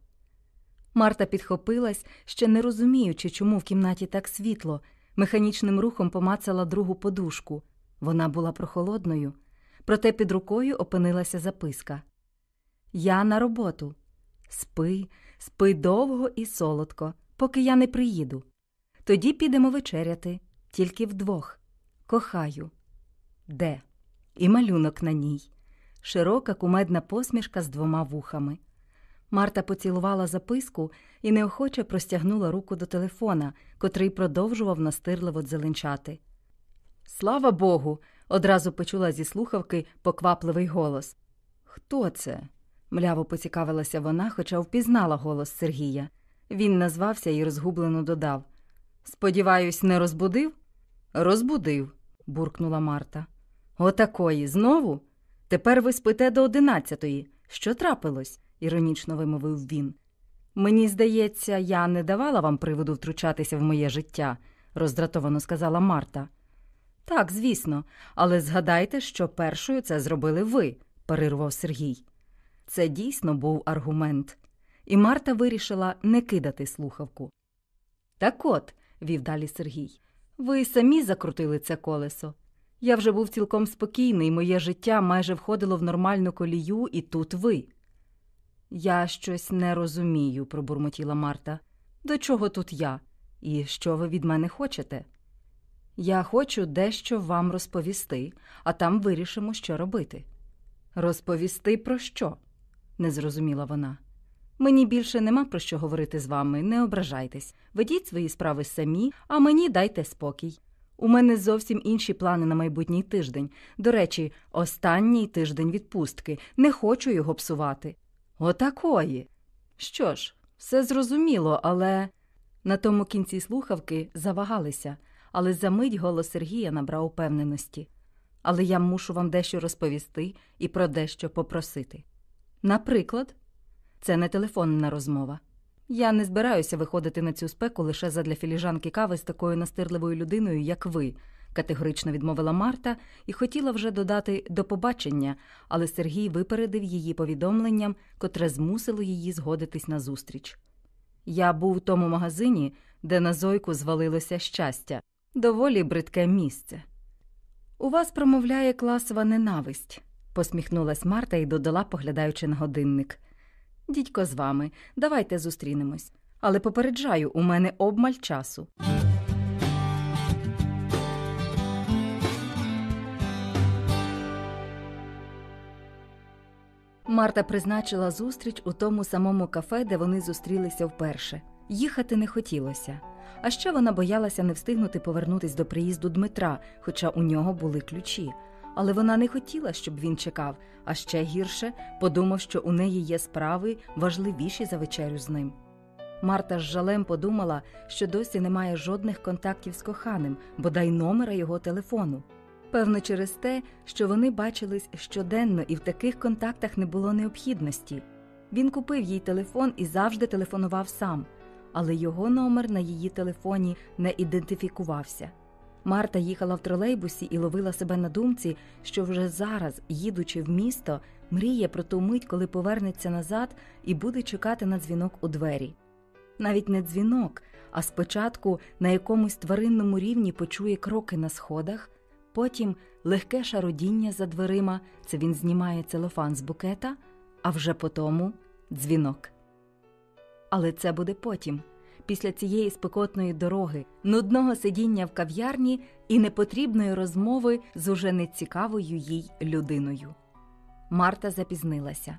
Марта підхопилась, ще не розуміючи, чому в кімнаті так світло, механічним рухом помацала другу подушку. Вона була прохолодною, проте під рукою опинилася записка Я на роботу. Спи, спи довго і солодко, поки я не приїду. Тоді підемо вечеряти, тільки вдвох. Кохаю. Де? І малюнок на ній. Широка кумедна посмішка з двома вухами. Марта поцілувала записку і неохоче простягнула руку до телефона, котрий продовжував настирливо дзеленчати. Слава Богу. одразу почула зі слухавки поквапливий голос. Хто це? мляво поцікавилася вона, хоча впізнала голос Сергія. Він назвався і розгублено додав Сподіваюсь, не розбудив? Розбудив, буркнула Марта. Отакої, знову? Тепер ви спите до одинадцятої. Що трапилось? Іронічно вимовив він. Мені здається, я не давала вам приводу втручатися в моє життя, роздратовано сказала Марта. Так, звісно, але згадайте, що першою це зробили ви, парирував Сергій. Це дійсно був аргумент, і Марта вирішила не кидати слухавку. Так от, вів далі Сергій, ви самі закрутили це колесо. Я вже був цілком спокійний, моє життя майже входило в нормальну колію, і тут ви. Я щось не розумію, пробурмотіла Марта. До чого тут я? І що ви від мене хочете? Я хочу дещо вам розповісти, а там вирішимо, що робити. Розповісти про що? не зрозуміла вона. Мені більше нема про що говорити з вами, не ображайтесь. Ведіть свої справи самі, а мені дайте спокій. У мене зовсім інші плани на майбутній тиждень. До речі, останній тиждень відпустки. Не хочу його псувати. Отакої. Що ж, Все зрозуміло, але. На тому кінці слухавки завагалися, але за мить голос Сергія набрав упевненості. Але я мушу вам дещо розповісти і про дещо попросити. Наприклад, це не телефонна розмова. Я не збираюся виходити на цю спеку лише задля філіжанки кави з такою настирливою людиною, як ви, категорично відмовила Марта і хотіла вже додати до побачення, але Сергій випередив її повідомленням, котре змусило її згодитись на зустріч. Я був в тому магазині, де на зойку звалилося щастя, доволі бридке місце. У вас промовляє класова ненависть, посміхнулась Марта і додала, поглядаючи на годинник. Дідько з вами, давайте зустрінемось. Але попереджаю, у мене обмаль часу. Марта призначила зустріч у тому самому кафе, де вони зустрілися вперше. Їхати не хотілося. А ще вона боялася не встигнути повернутись до приїзду Дмитра, хоча у нього були ключі. Але вона не хотіла, щоб він чекав, а ще гірше подумав, що у неї є справи важливіші за вечерю з ним. Марта з жалем подумала, що досі немає жодних контактів з коханим, бодай номера його телефону. Певно, через те, що вони бачились щоденно і в таких контактах не було необхідності. Він купив їй телефон і завжди телефонував сам, але його номер на її телефоні не ідентифікувався. Марта їхала в тролейбусі і ловила себе на думці, що вже зараз, їдучи в місто, мріє про ту мить, коли повернеться назад і буде чекати на дзвінок у двері. Навіть не дзвінок, а спочатку на якомусь тваринному рівні почує кроки на сходах, потім легке шародіння за дверима це він знімає целофан з букета, а вже потому дзвінок. Але це буде потім після цієї спекотної дороги, нудного сидіння в кав'ярні і непотрібної розмови з уже нецікавою їй людиною. Марта запізнилася.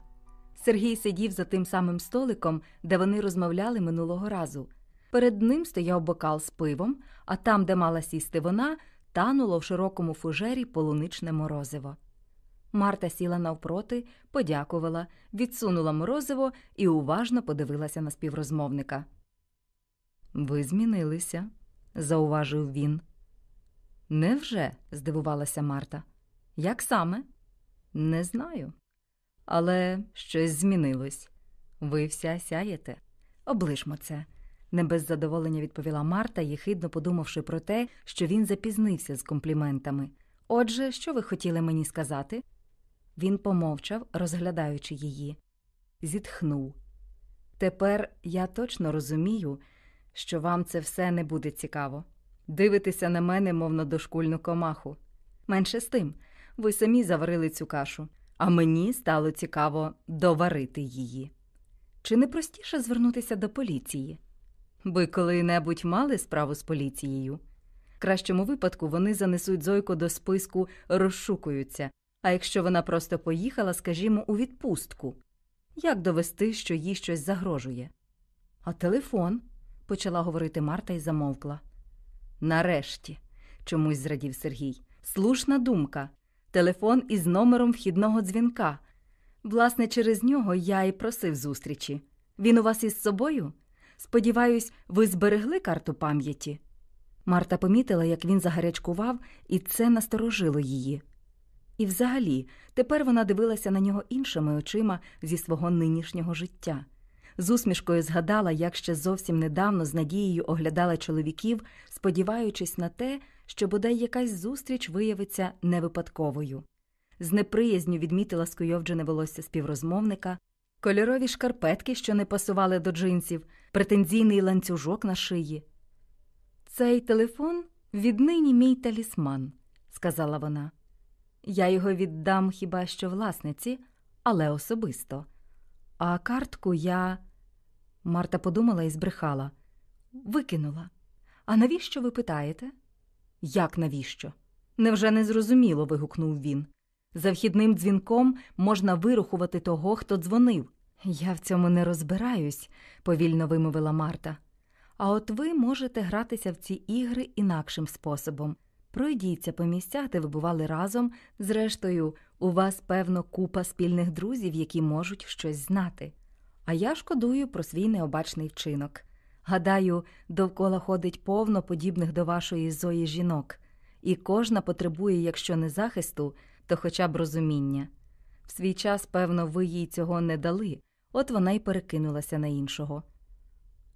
Сергій сидів за тим самим столиком, де вони розмовляли минулого разу. Перед ним стояв бокал з пивом, а там, де мала сісти вона, тануло в широкому фужері полуничне морозиво. Марта сіла навпроти, подякувала, відсунула морозиво і уважно подивилася на співрозмовника. Ви змінилися, зауважив він. Невже? здивувалася Марта. Як саме? Не знаю. Але щось змінилось. Ви вся сяєте. Облишмо це, не без задоволення відповіла Марта, єхидно подумавши про те, що він запізнився з компліментами. Отже, що ви хотіли мені сказати? Він помовчав, розглядаючи її. Зітхнув. Тепер я точно розумію, що вам це все не буде цікаво. Дивитеся на мене, мов на дошкульну комаху. Менше з тим, ви самі заварили цю кашу, а мені стало цікаво доварити її. Чи не простіше звернутися до поліції? Ви коли-небудь мали справу з поліцією? В кращому випадку вони занесуть Зойку до списку розшукуються, а якщо вона просто поїхала, скажімо, у відпустку. Як довести, що їй щось загрожує? А телефон? почала говорити Марта і замовкла. Нарешті, чомусь зрадів Сергій. Слушна думка. Телефон із номером вхідного дзвінка. Власне, через нього я і просив зустрічі. Він у вас із собою? Сподіваюсь, ви зберегли карту пам'яті. Марта помітила, як він загарячкував, і це насторожило її. І взагалі, тепер вона дивилася на нього іншими очима зі свого нинішнього життя. З усмішкою згадала, як ще зовсім недавно з надією оглядала чоловіків, сподіваючись на те, що бодай якась зустріч виявиться невипадковою. З неприязню відмітила скуйовджене волосся співрозмовника, кольорові шкарпетки, що не пасували до джинсів, претензійний ланцюжок на шиї. Цей телефон віднині мій талісман, сказала вона. Я його віддам хіба що власниці, але особисто. А картку я. Марта подумала і збрехала. Викинула. А навіщо ви питаєте? Як навіщо? Невже не зрозуміло? вигукнув він. За вхідним дзвінком можна вирухувати того, хто дзвонив. Я в цьому не розбираюсь, повільно вимовила Марта. А от ви можете гратися в ці ігри інакшим способом. Пройдіться по місцях, де ви бували разом. Зрештою, у вас, певно, купа спільних друзів, які можуть щось знати. А я шкодую про свій необачний вчинок. Гадаю, довкола ходить повно подібних до вашої зої жінок, і кожна потребує, якщо не захисту, то хоча б розуміння. В свій час, певно, ви їй цього не дали, от вона й перекинулася на іншого.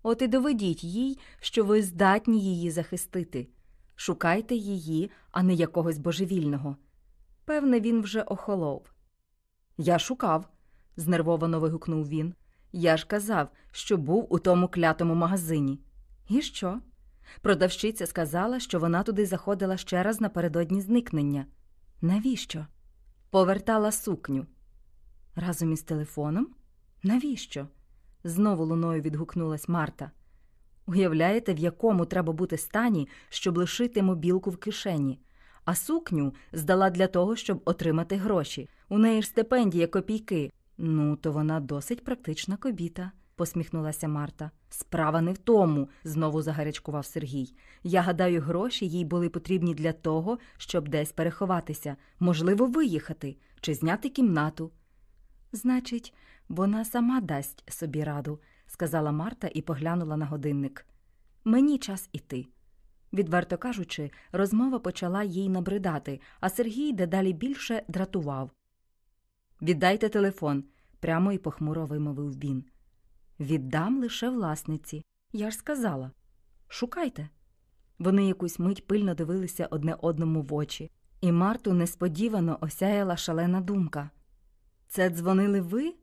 От і доведіть їй, що ви здатні її захистити. Шукайте її, а не якогось божевільного. Певне, він вже охолов. Я шукав, знервовано вигукнув він. Я ж казав, що був у тому клятому магазині. І що? Продавщиця сказала, що вона туди заходила ще раз напередодні зникнення. Навіщо? Повертала сукню. Разом із телефоном? Навіщо? Знову луною відгукнулась Марта. Уявляєте, в якому треба бути стані, щоб лишити мобілку в кишені, а сукню здала для того, щоб отримати гроші. У неї ж стипендія копійки. Ну, то вона досить практична кобіта, посміхнулася Марта. Справа не в тому, знову загарячкував Сергій. Я гадаю, гроші їй були потрібні для того, щоб десь переховатися, можливо, виїхати чи зняти кімнату. Значить, вона сама дасть собі раду, сказала Марта і поглянула на годинник. Мені час іти. Відверто кажучи, розмова почала їй набридати, а Сергій дедалі більше дратував. Віддайте телефон, прямо і похмуро вимовив він. Віддам лише власниці. Я ж сказала. Шукайте. Вони якусь мить пильно дивилися одне одному в очі, і Марту несподівано осяяла шалена думка. Це дзвонили ви?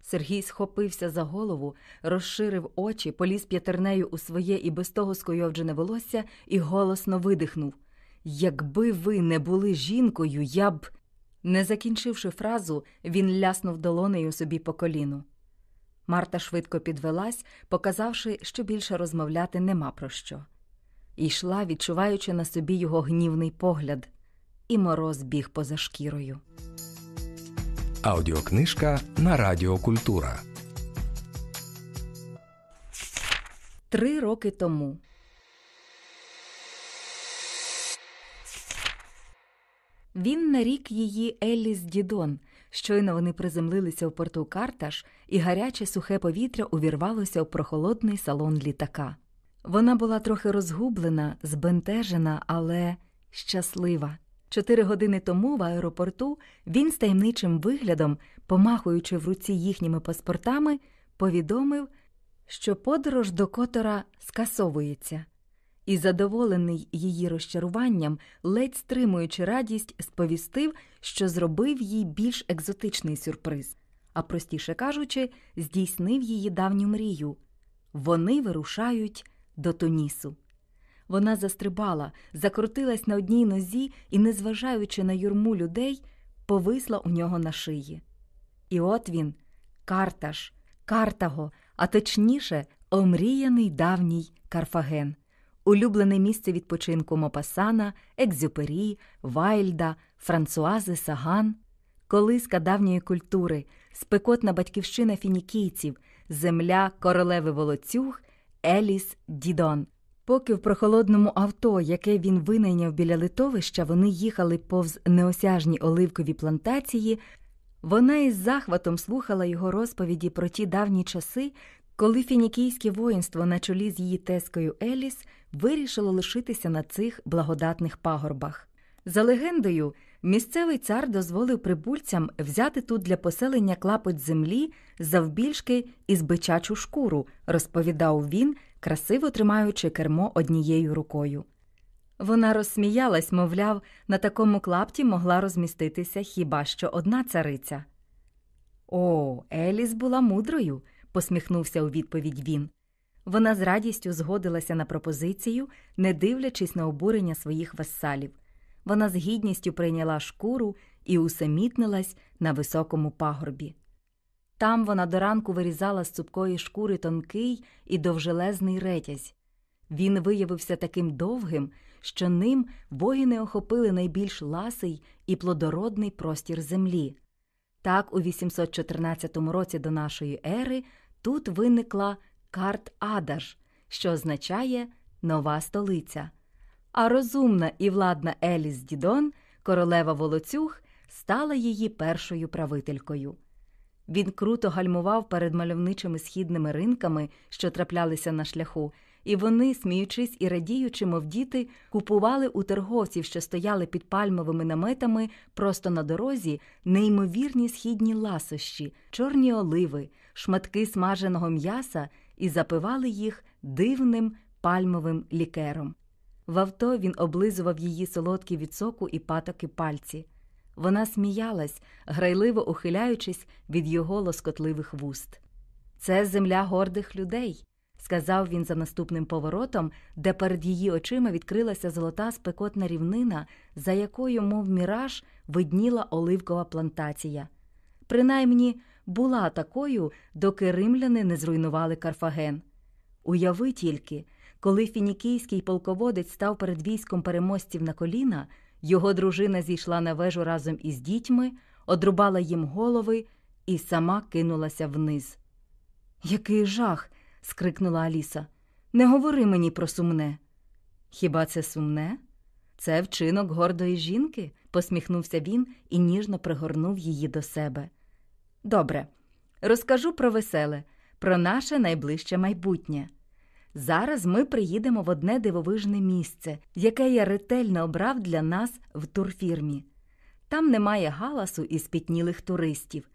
Сергій схопився за голову, розширив очі, поліз п'ятернею у своє і без того скойовджене волосся і голосно видихнув Якби ви не були жінкою, я б. Не закінчивши фразу, він ляснув долонею собі по коліну. Марта швидко підвелась, показавши, що більше розмовляти нема про що. І йшла, відчуваючи на собі його гнівний погляд, і мороз біг поза шкірою. Аудіокнижка на Радіо Культура. Три роки тому. Він нарік її Еліс Дідон. Щойно вони приземлилися в порту Карташ, і гаряче сухе повітря увірвалося в прохолодний салон літака. Вона була трохи розгублена, збентежена, але щаслива. Чотири години тому в аеропорту він з таємничим виглядом, помахуючи в руці їхніми паспортами, повідомив, що подорож до Котора скасовується, і, задоволений її розчаруванням, ледь стримуючи радість, сповістив, що зробив їй більш екзотичний сюрприз, а простіше кажучи, здійснив її давню мрію вони вирушають до Тунісу. Вона застрибала, закрутилась на одній нозі і, незважаючи на юрму людей, повисла у нього на шиї. І от він, Карташ, Картаго, а точніше, омріяний давній Карфаген, улюблене місце відпочинку Мопасана, Екзюпері, Вайльда, Франсуази Саган, колиска давньої культури, спекотна батьківщина фінікійців, земля королеви Волоцюг, Еліс Дідон. Поки в прохолодному авто, яке він винайняв біля литовища, вони їхали повз неосяжні оливкові плантації, вона із захватом слухала його розповіді про ті давні часи, коли фінікійське воїнство на чолі з її тескою Еліс вирішило лишитися на цих благодатних пагорбах. За легендою, місцевий цар дозволив прибульцям взяти тут для поселення клапоть землі завбільшки із бичачу шкуру, розповідав він, красиво тримаючи кермо однією рукою. Вона розсміялась, мовляв, на такому клапті могла розміститися хіба що одна цариця. О, Еліс була мудрою, посміхнувся у відповідь він. Вона з радістю згодилася на пропозицію, не дивлячись на обурення своїх вассалів. Вона з гідністю прийняла шкуру і усамітнилась на високому пагорбі. Там вона до ранку вирізала з цупкої шкури тонкий і довжелезний ретязь. Він виявився таким довгим, що ним воїни охопили найбільш ласий і плодородний простір землі. Так, у 814 році до нашої ери тут виникла карт Адаш, що означає нова столиця. А розумна і владна Еліс Дідон, королева Волоцюг, стала її першою правителькою. Він круто гальмував перед мальовничими східними ринками, що траплялися на шляху, і вони, сміючись і радіючи, мов діти, купували у торговців, що стояли під пальмовими наметами просто на дорозі, неймовірні східні ласощі, чорні оливи, шматки смаженого м'яса і запивали їх дивним пальмовим лікером. В авто він облизував її солодкі від соку і патоки пальці. Вона сміялась, грайливо ухиляючись від його лоскотливих вуст. Це земля гордих людей, сказав він за наступним поворотом, де перед її очима відкрилася золота спекотна рівнина, за якою, мов міраж, видніла оливкова плантація. Принаймні була такою, доки римляни не зруйнували Карфаген. Уяви тільки, коли фінікійський полководець став перед військом переможців на коліна, його дружина зійшла на вежу разом із дітьми, одрубала їм голови і сама кинулася вниз. Який жах. скрикнула Аліса. Не говори мені про сумне. Хіба це сумне? Це вчинок гордої жінки, посміхнувся він і ніжно пригорнув її до себе. Добре, розкажу про веселе, про наше найближче майбутнє. Зараз ми приїдемо в одне дивовижне місце, яке я ретельно обрав для нас в турфірмі. Там немає галасу і спітнілих туристів,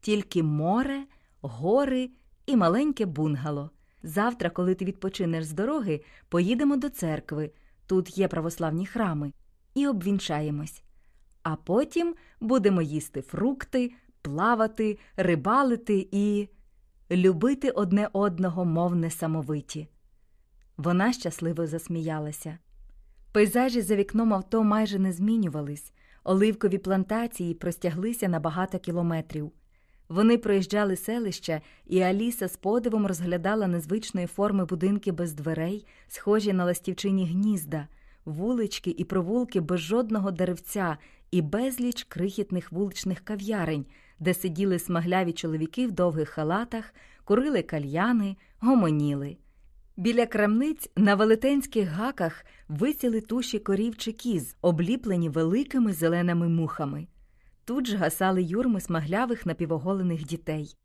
тільки море, гори і маленьке бунгало. Завтра, коли ти відпочинеш з дороги, поїдемо до церкви, тут є православні храми, і обвінчаємось. А потім будемо їсти фрукти, плавати, рибалити і любити одне одного, мов несамовиті. Вона щасливо засміялася. Пейзажі за вікном авто майже не змінювались, оливкові плантації простяглися на багато кілометрів. Вони проїжджали селища, і Аліса з подивом розглядала незвичної форми будинки без дверей, схожі на ластівчині гнізда, вулички і провулки без жодного деревця і безліч крихітних вуличних кав'ярень, де сиділи смагляві чоловіки в довгих халатах, курили кальяни, гомоніли. Біля крамниць на велетенських гаках висіли туші корів чи кіз, обліплені великими зеленими мухами. Тут ж гасали юрми смаглявих напівоголених дітей.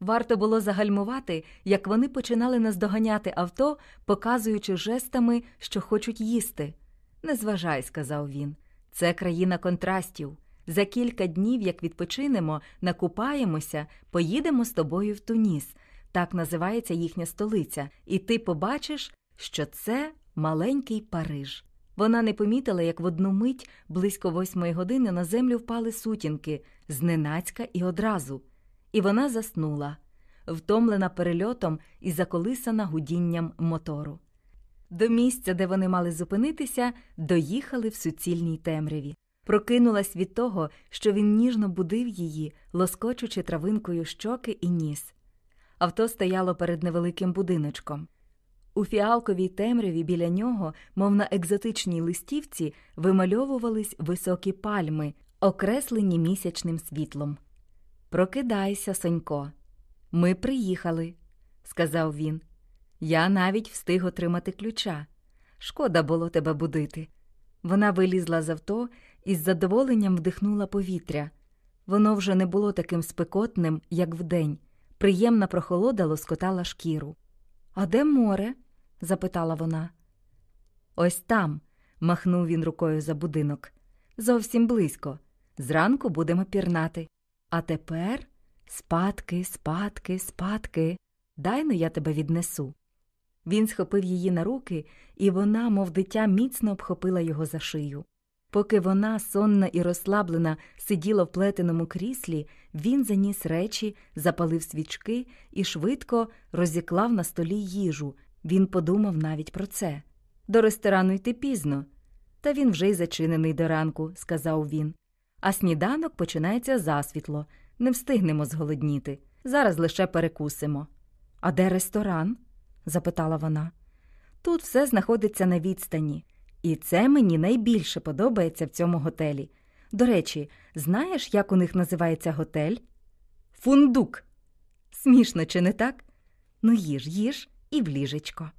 Варто було загальмувати, як вони починали наздоганяти авто, показуючи жестами, що хочуть їсти. Не зважай, сказав він. Це країна контрастів. За кілька днів, як відпочинемо, накупаємося, поїдемо з тобою в Туніс. Так називається їхня столиця, і ти побачиш, що це маленький Париж. Вона не помітила, як в одну мить близько восьмої години на землю впали сутінки, зненацька і одразу, і вона заснула, втомлена перельотом і заколисана гудінням мотору. До місця, де вони мали зупинитися, доїхали в суцільній темряві. Прокинулась від того, що він ніжно будив її, лоскочучи травинкою щоки і ніс. Авто стояло перед невеликим будиночком. У фіалковій темряві біля нього, мов на екзотичній листівці, вимальовувались високі пальми, окреслені місячним світлом. Прокидайся, Сонько. Ми приїхали, сказав він. Я навіть встиг отримати ключа. Шкода було тебе будити. Вона вилізла з авто і з задоволенням вдихнула повітря. Воно вже не було таким спекотним, як вдень. Приємна прохолода лоскотала шкіру. А де море? запитала вона. Ось там, махнув він рукою за будинок. Зовсім близько. Зранку будемо пірнати. А тепер спадки, спадки, спадки. Дай но я тебе віднесу. Він схопив її на руки, і вона, мов дитя, міцно обхопила його за шию. Поки вона, сонна і розслаблена, сиділа в плетеному кріслі, він заніс речі, запалив свічки і швидко розіклав на столі їжу. Він подумав навіть про це. До ресторану йти пізно. Та він вже й зачинений до ранку, сказав він. А сніданок починається засвітло. Не встигнемо зголодніти. Зараз лише перекусимо. А де ресторан? запитала вона. Тут все знаходиться на відстані. І це мені найбільше подобається в цьому готелі. До речі, знаєш, як у них називається готель? Фундук. Смішно, чи не так? Ну, їж, їж і в ліжечко.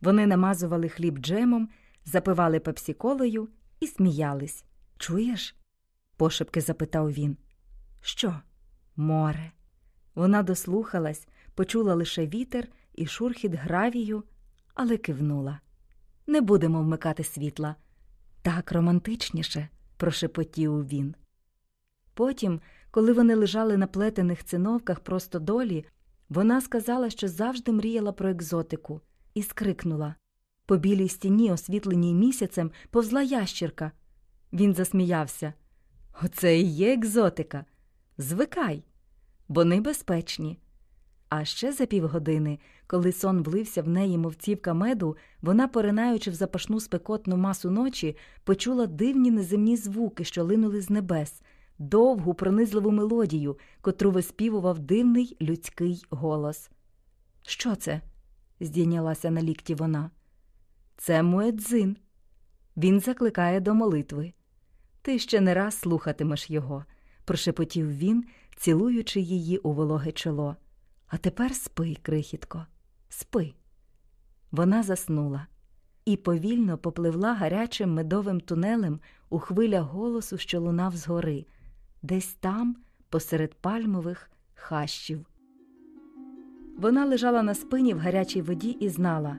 Вони намазували хліб джемом, запивали пепсіколою і сміялись. Чуєш? пошепки запитав він. Що? море. Вона дослухалась, почула лише вітер і шурхіт гравію, але кивнула. Не будемо вмикати світла. Так романтичніше, прошепотів він. Потім, коли вони лежали на плетених циновках просто долі, вона сказала, що завжди мріяла про екзотику, і скрикнула. По білій стіні, освітленій місяцем, повзла ящірка. Він засміявся. Оце і є екзотика. Звикай, вони безпечні. А ще за півгодини, коли сон влився в неї, мов цівка меду, вона, поринаючи в запашну спекотну масу ночі, почула дивні неземні звуки, що линули з небес, довгу пронизливу мелодію, котру виспівував дивний людський голос. Що це? здійнялася на лікті вона. Це Муедзин. Він закликає до молитви. Ти ще не раз слухатимеш його, прошепотів він, цілуючи її у вологе чоло. А тепер спи, крихітко, спи. Вона заснула і повільно попливла гарячим медовим тунелем у хвилях голосу, що лунав згори, десь там, посеред пальмових хащів. Вона лежала на спині в гарячій воді і знала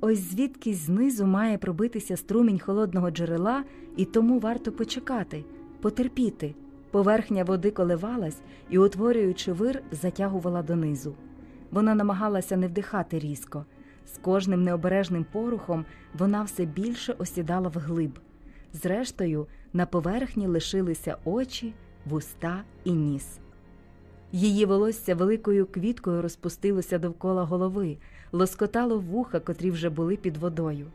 ось звідкись знизу має пробитися струмінь холодного джерела, і тому варто почекати, потерпіти. Поверхня води коливалась і, утворюючи вир, затягувала донизу. Вона намагалася не вдихати різко. З кожним необережним порухом вона все більше осідала вглиб. Зрештою, на поверхні лишилися очі, вуста і ніс. Її волосся великою квіткою розпустилося довкола голови, лоскотало вуха, котрі вже були під водою.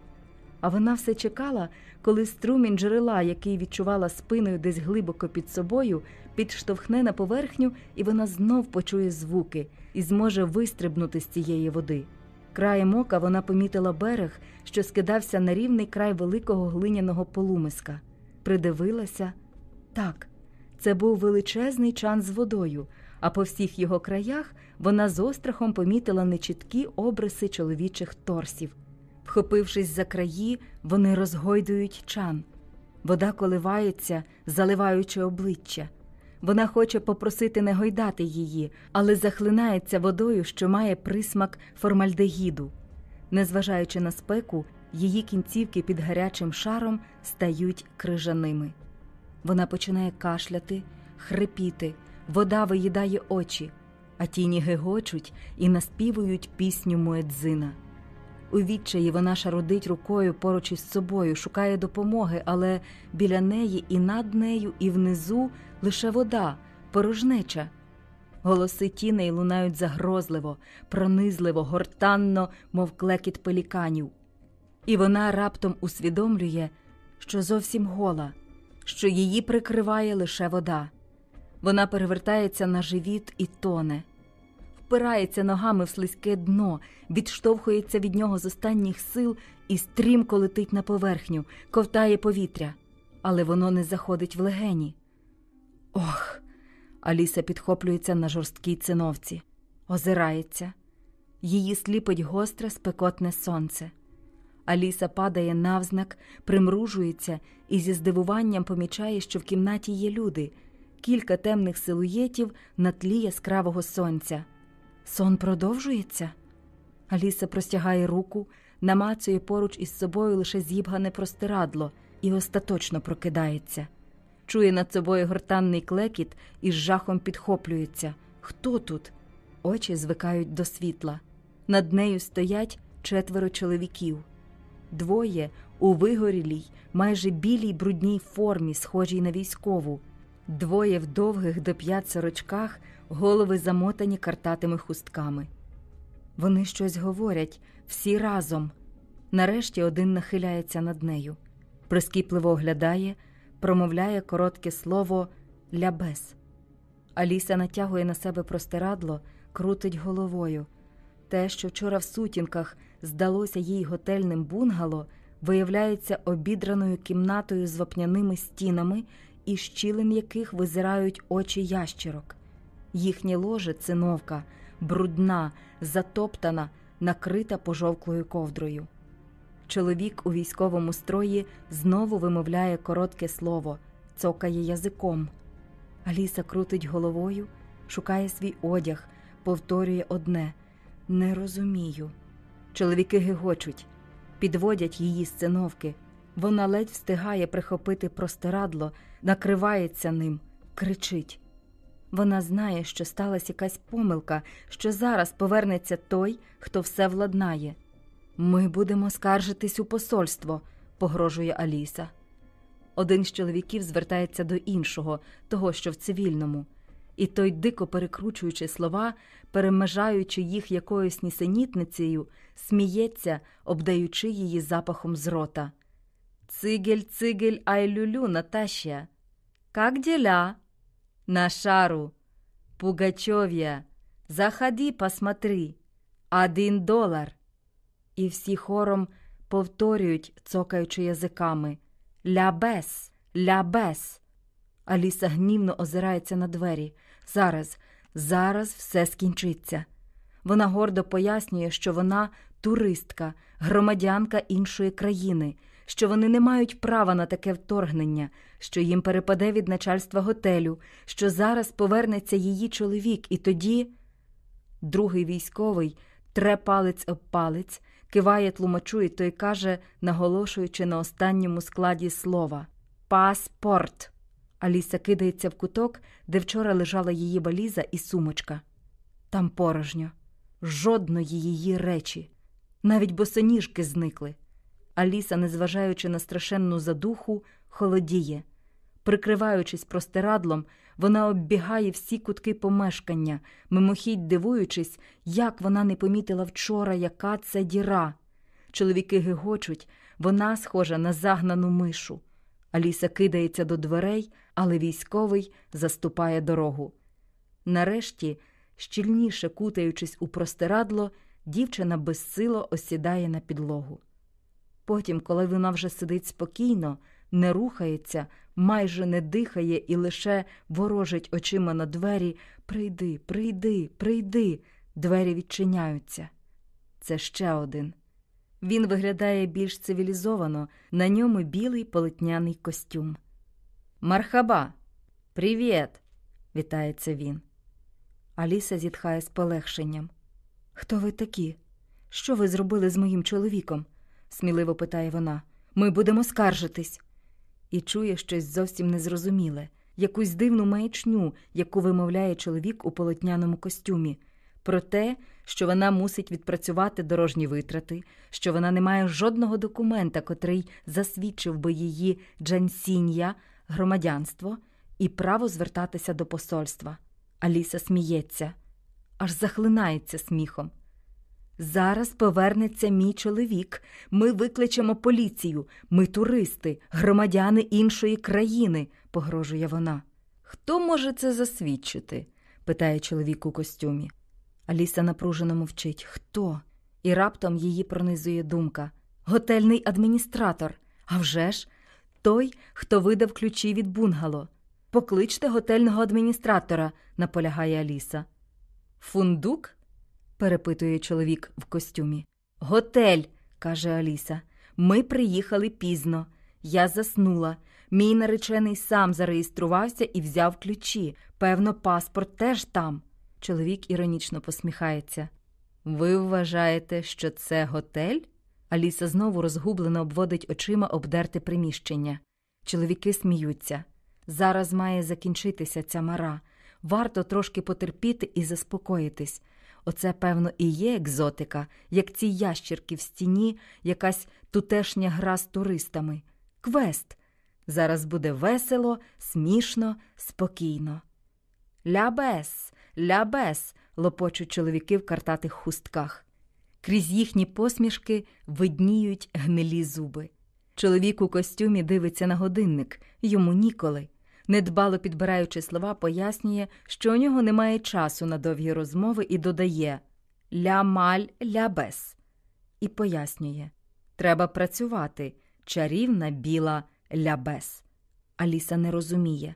А вона все чекала, коли струмінь джерела, який відчувала спиною десь глибоко під собою, підштовхне на поверхню, і вона знов почує звуки і зможе вистрибнути з цієї води. Краєм ока вона помітила берег, що скидався на рівний край великого глиняного полумиска. Придивилася так, це був величезний чан з водою, а по всіх його краях вона з острахом помітила нечіткі обриси чоловічих торсів. Вхопившись за краї, вони розгойдують чан. Вода коливається, заливаючи обличчя. Вона хоче попросити не гойдати її, але захлинається водою, що має присмак формальдегіду. Незважаючи на спеку, її кінцівки під гарячим шаром стають крижаними. Вона починає кашляти, хрипіти, вода виїдає очі, а тіні гегочуть і наспівують пісню Муедзина. У відчаї вона шародить рукою поруч із собою, шукає допомоги, але біля неї і над нею, і внизу лише вода, порожнеча. Голоси тіней лунають загрозливо, пронизливо, гортанно, мов клекіт пеліканів. І вона раптом усвідомлює, що зовсім гола, що її прикриває лише вода. Вона перевертається на живіт і тоне впирається ногами в слизьке дно, відштовхується від нього з останніх сил і стрімко летить на поверхню, ковтає повітря, але воно не заходить в легені. Ох. Аліса підхоплюється на жорсткій циновці, озирається. Її сліпить гостре спекотне сонце. Аліса падає навзнак, примружується і зі здивуванням помічає, що в кімнаті є люди, кілька темних силуєтів на тлі яскравого сонця. Сон продовжується. Аліса простягає руку, намацує поруч із собою лише зібгане простирадло і остаточно прокидається. Чує над собою гортанний клекіт і з жахом підхоплюється. Хто тут? Очі звикають до світла. Над нею стоять четверо чоловіків. Двоє у вигорілій, майже білій брудній формі, схожій на військову, двоє в довгих до п'ят сорочках голови замотані картатими хустками. Вони щось говорять всі разом. Нарешті один нахиляється над нею, прискіпливо оглядає, промовляє коротке слово лябес. Аліса натягує на себе простирадло, крутить головою. Те, що вчора в сутінках здалося їй готельним бунгало, виявляється обідраною кімнатою з вапняними стінами, і щілин яких визирають очі ящерок. Їхнє ложе циновка, брудна, затоптана, накрита пожовклою ковдрою. Чоловік у військовому строї знову вимовляє коротке слово, цокає язиком. Аліса крутить головою, шукає свій одяг, повторює одне не розумію. Чоловіки гигочуть, підводять її сциновки. Вона ледь встигає прихопити простирадло, накривається ним, кричить. Вона знає, що сталася якась помилка, що зараз повернеться той, хто все владнає. Ми будемо скаржитись у посольство, погрожує Аліса. Один з чоловіків звертається до іншого, того, що в цивільному, і той, дико перекручуючи слова, перемежаючи їх якоюсь нісенітницею, сміється, обдаючи її запахом з рота. Цигель, цигель, ай-люлю, Наташя. Как дела? На шару. Пугачов'я. Заходи, посмотри. Один долар. І всі хором повторюють, цокаючи язиками. Лябес, лябес. Аліса гнівно озирається на двері. Зараз, зараз все скінчиться. Вона гордо пояснює, що вона туристка, громадянка іншої країни, що вони не мають права на таке вторгнення, що їм перепаде від начальства готелю, що зараз повернеться її чоловік, і тоді. Другий військовий тре палець об палець, киває тлумачу, і той каже, наголошуючи на останньому складі слова Паспорт. Аліса кидається в куток, де вчора лежала її валіза і сумочка. Там порожньо, жодної її речі, навіть босоніжки зникли. Аліса, незважаючи на страшенну задуху, холодіє. Прикриваючись простирадлом, вона оббігає всі кутки помешкання, мимохідь дивуючись, як вона не помітила вчора, яка це діра. Чоловіки гигочуть, вона схожа на загнану мишу. Аліса кидається до дверей, але військовий заступає дорогу. Нарешті, щільніше кутаючись у простирадло, дівчина безсило осідає на підлогу. Потім, коли вона вже сидить спокійно, не рухається, майже не дихає і лише ворожить очима на двері Прийди, прийди, прийди. Двері відчиняються. Це ще один. Він виглядає більш цивілізовано, на ньому білий полотняний костюм. Мархаба, привіт! вітається він. Аліса зітхає з полегшенням. Хто ви такі? Що ви зробили з моїм чоловіком? сміливо питає вона. Ми будемо скаржитись. І чує щось зовсім незрозуміле, якусь дивну маячню, яку вимовляє чоловік у полотняному костюмі, про те, що вона мусить відпрацювати дорожні витрати, що вона не має жодного документа, котрий засвідчив би її джансіння, громадянство і право звертатися до посольства. Аліса сміється, аж захлинається сміхом. Зараз повернеться мій чоловік. Ми викличемо поліцію. Ми туристи, громадяни іншої країни, погрожує вона. Хто може це засвідчити? питає чоловік у костюмі. Аліса напружено мовчить. Хто? І раптом її пронизує думка. Готельний адміністратор. А вже ж, той, хто видав ключі від бунгало. Покличте готельного адміністратора, наполягає Аліса. Фундук? Перепитує чоловік в костюмі. Готель, каже Аліса. Ми приїхали пізно. Я заснула. Мій наречений сам зареєструвався і взяв ключі. Певно, паспорт теж там. Чоловік іронічно посміхається. Ви вважаєте, що це готель? Аліса знову розгублено обводить очима обдерте приміщення. Чоловіки сміються. Зараз має закінчитися ця мара. Варто трошки потерпіти і заспокоїтись. Оце, певно, і є екзотика, як ці ящірки в стіні, якась тутешня гра з туристами. Квест. Зараз буде весело, смішно, спокійно. Лябес, лябес, лопочуть чоловіки в картатих хустках. Крізь їхні посмішки видніють гнилі зуби. Чоловік у костюмі дивиться на годинник, йому ніколи. Недбало підбираючи слова, пояснює, що у нього немає часу на довгі розмови і додає ля маль ля бес. І пояснює треба працювати чарівна біла лябес. Аліса не розуміє.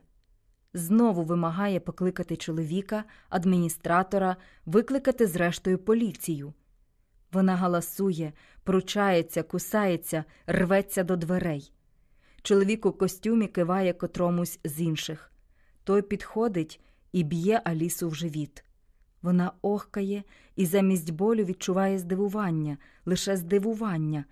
Знову вимагає покликати чоловіка, адміністратора, викликати зрештою поліцію. Вона галасує, пручається, кусається, рветься до дверей. Чоловік у костюмі киває котромусь з інших. Той підходить і б'є Алісу в живіт. Вона охкає і замість болю відчуває здивування, лише здивування,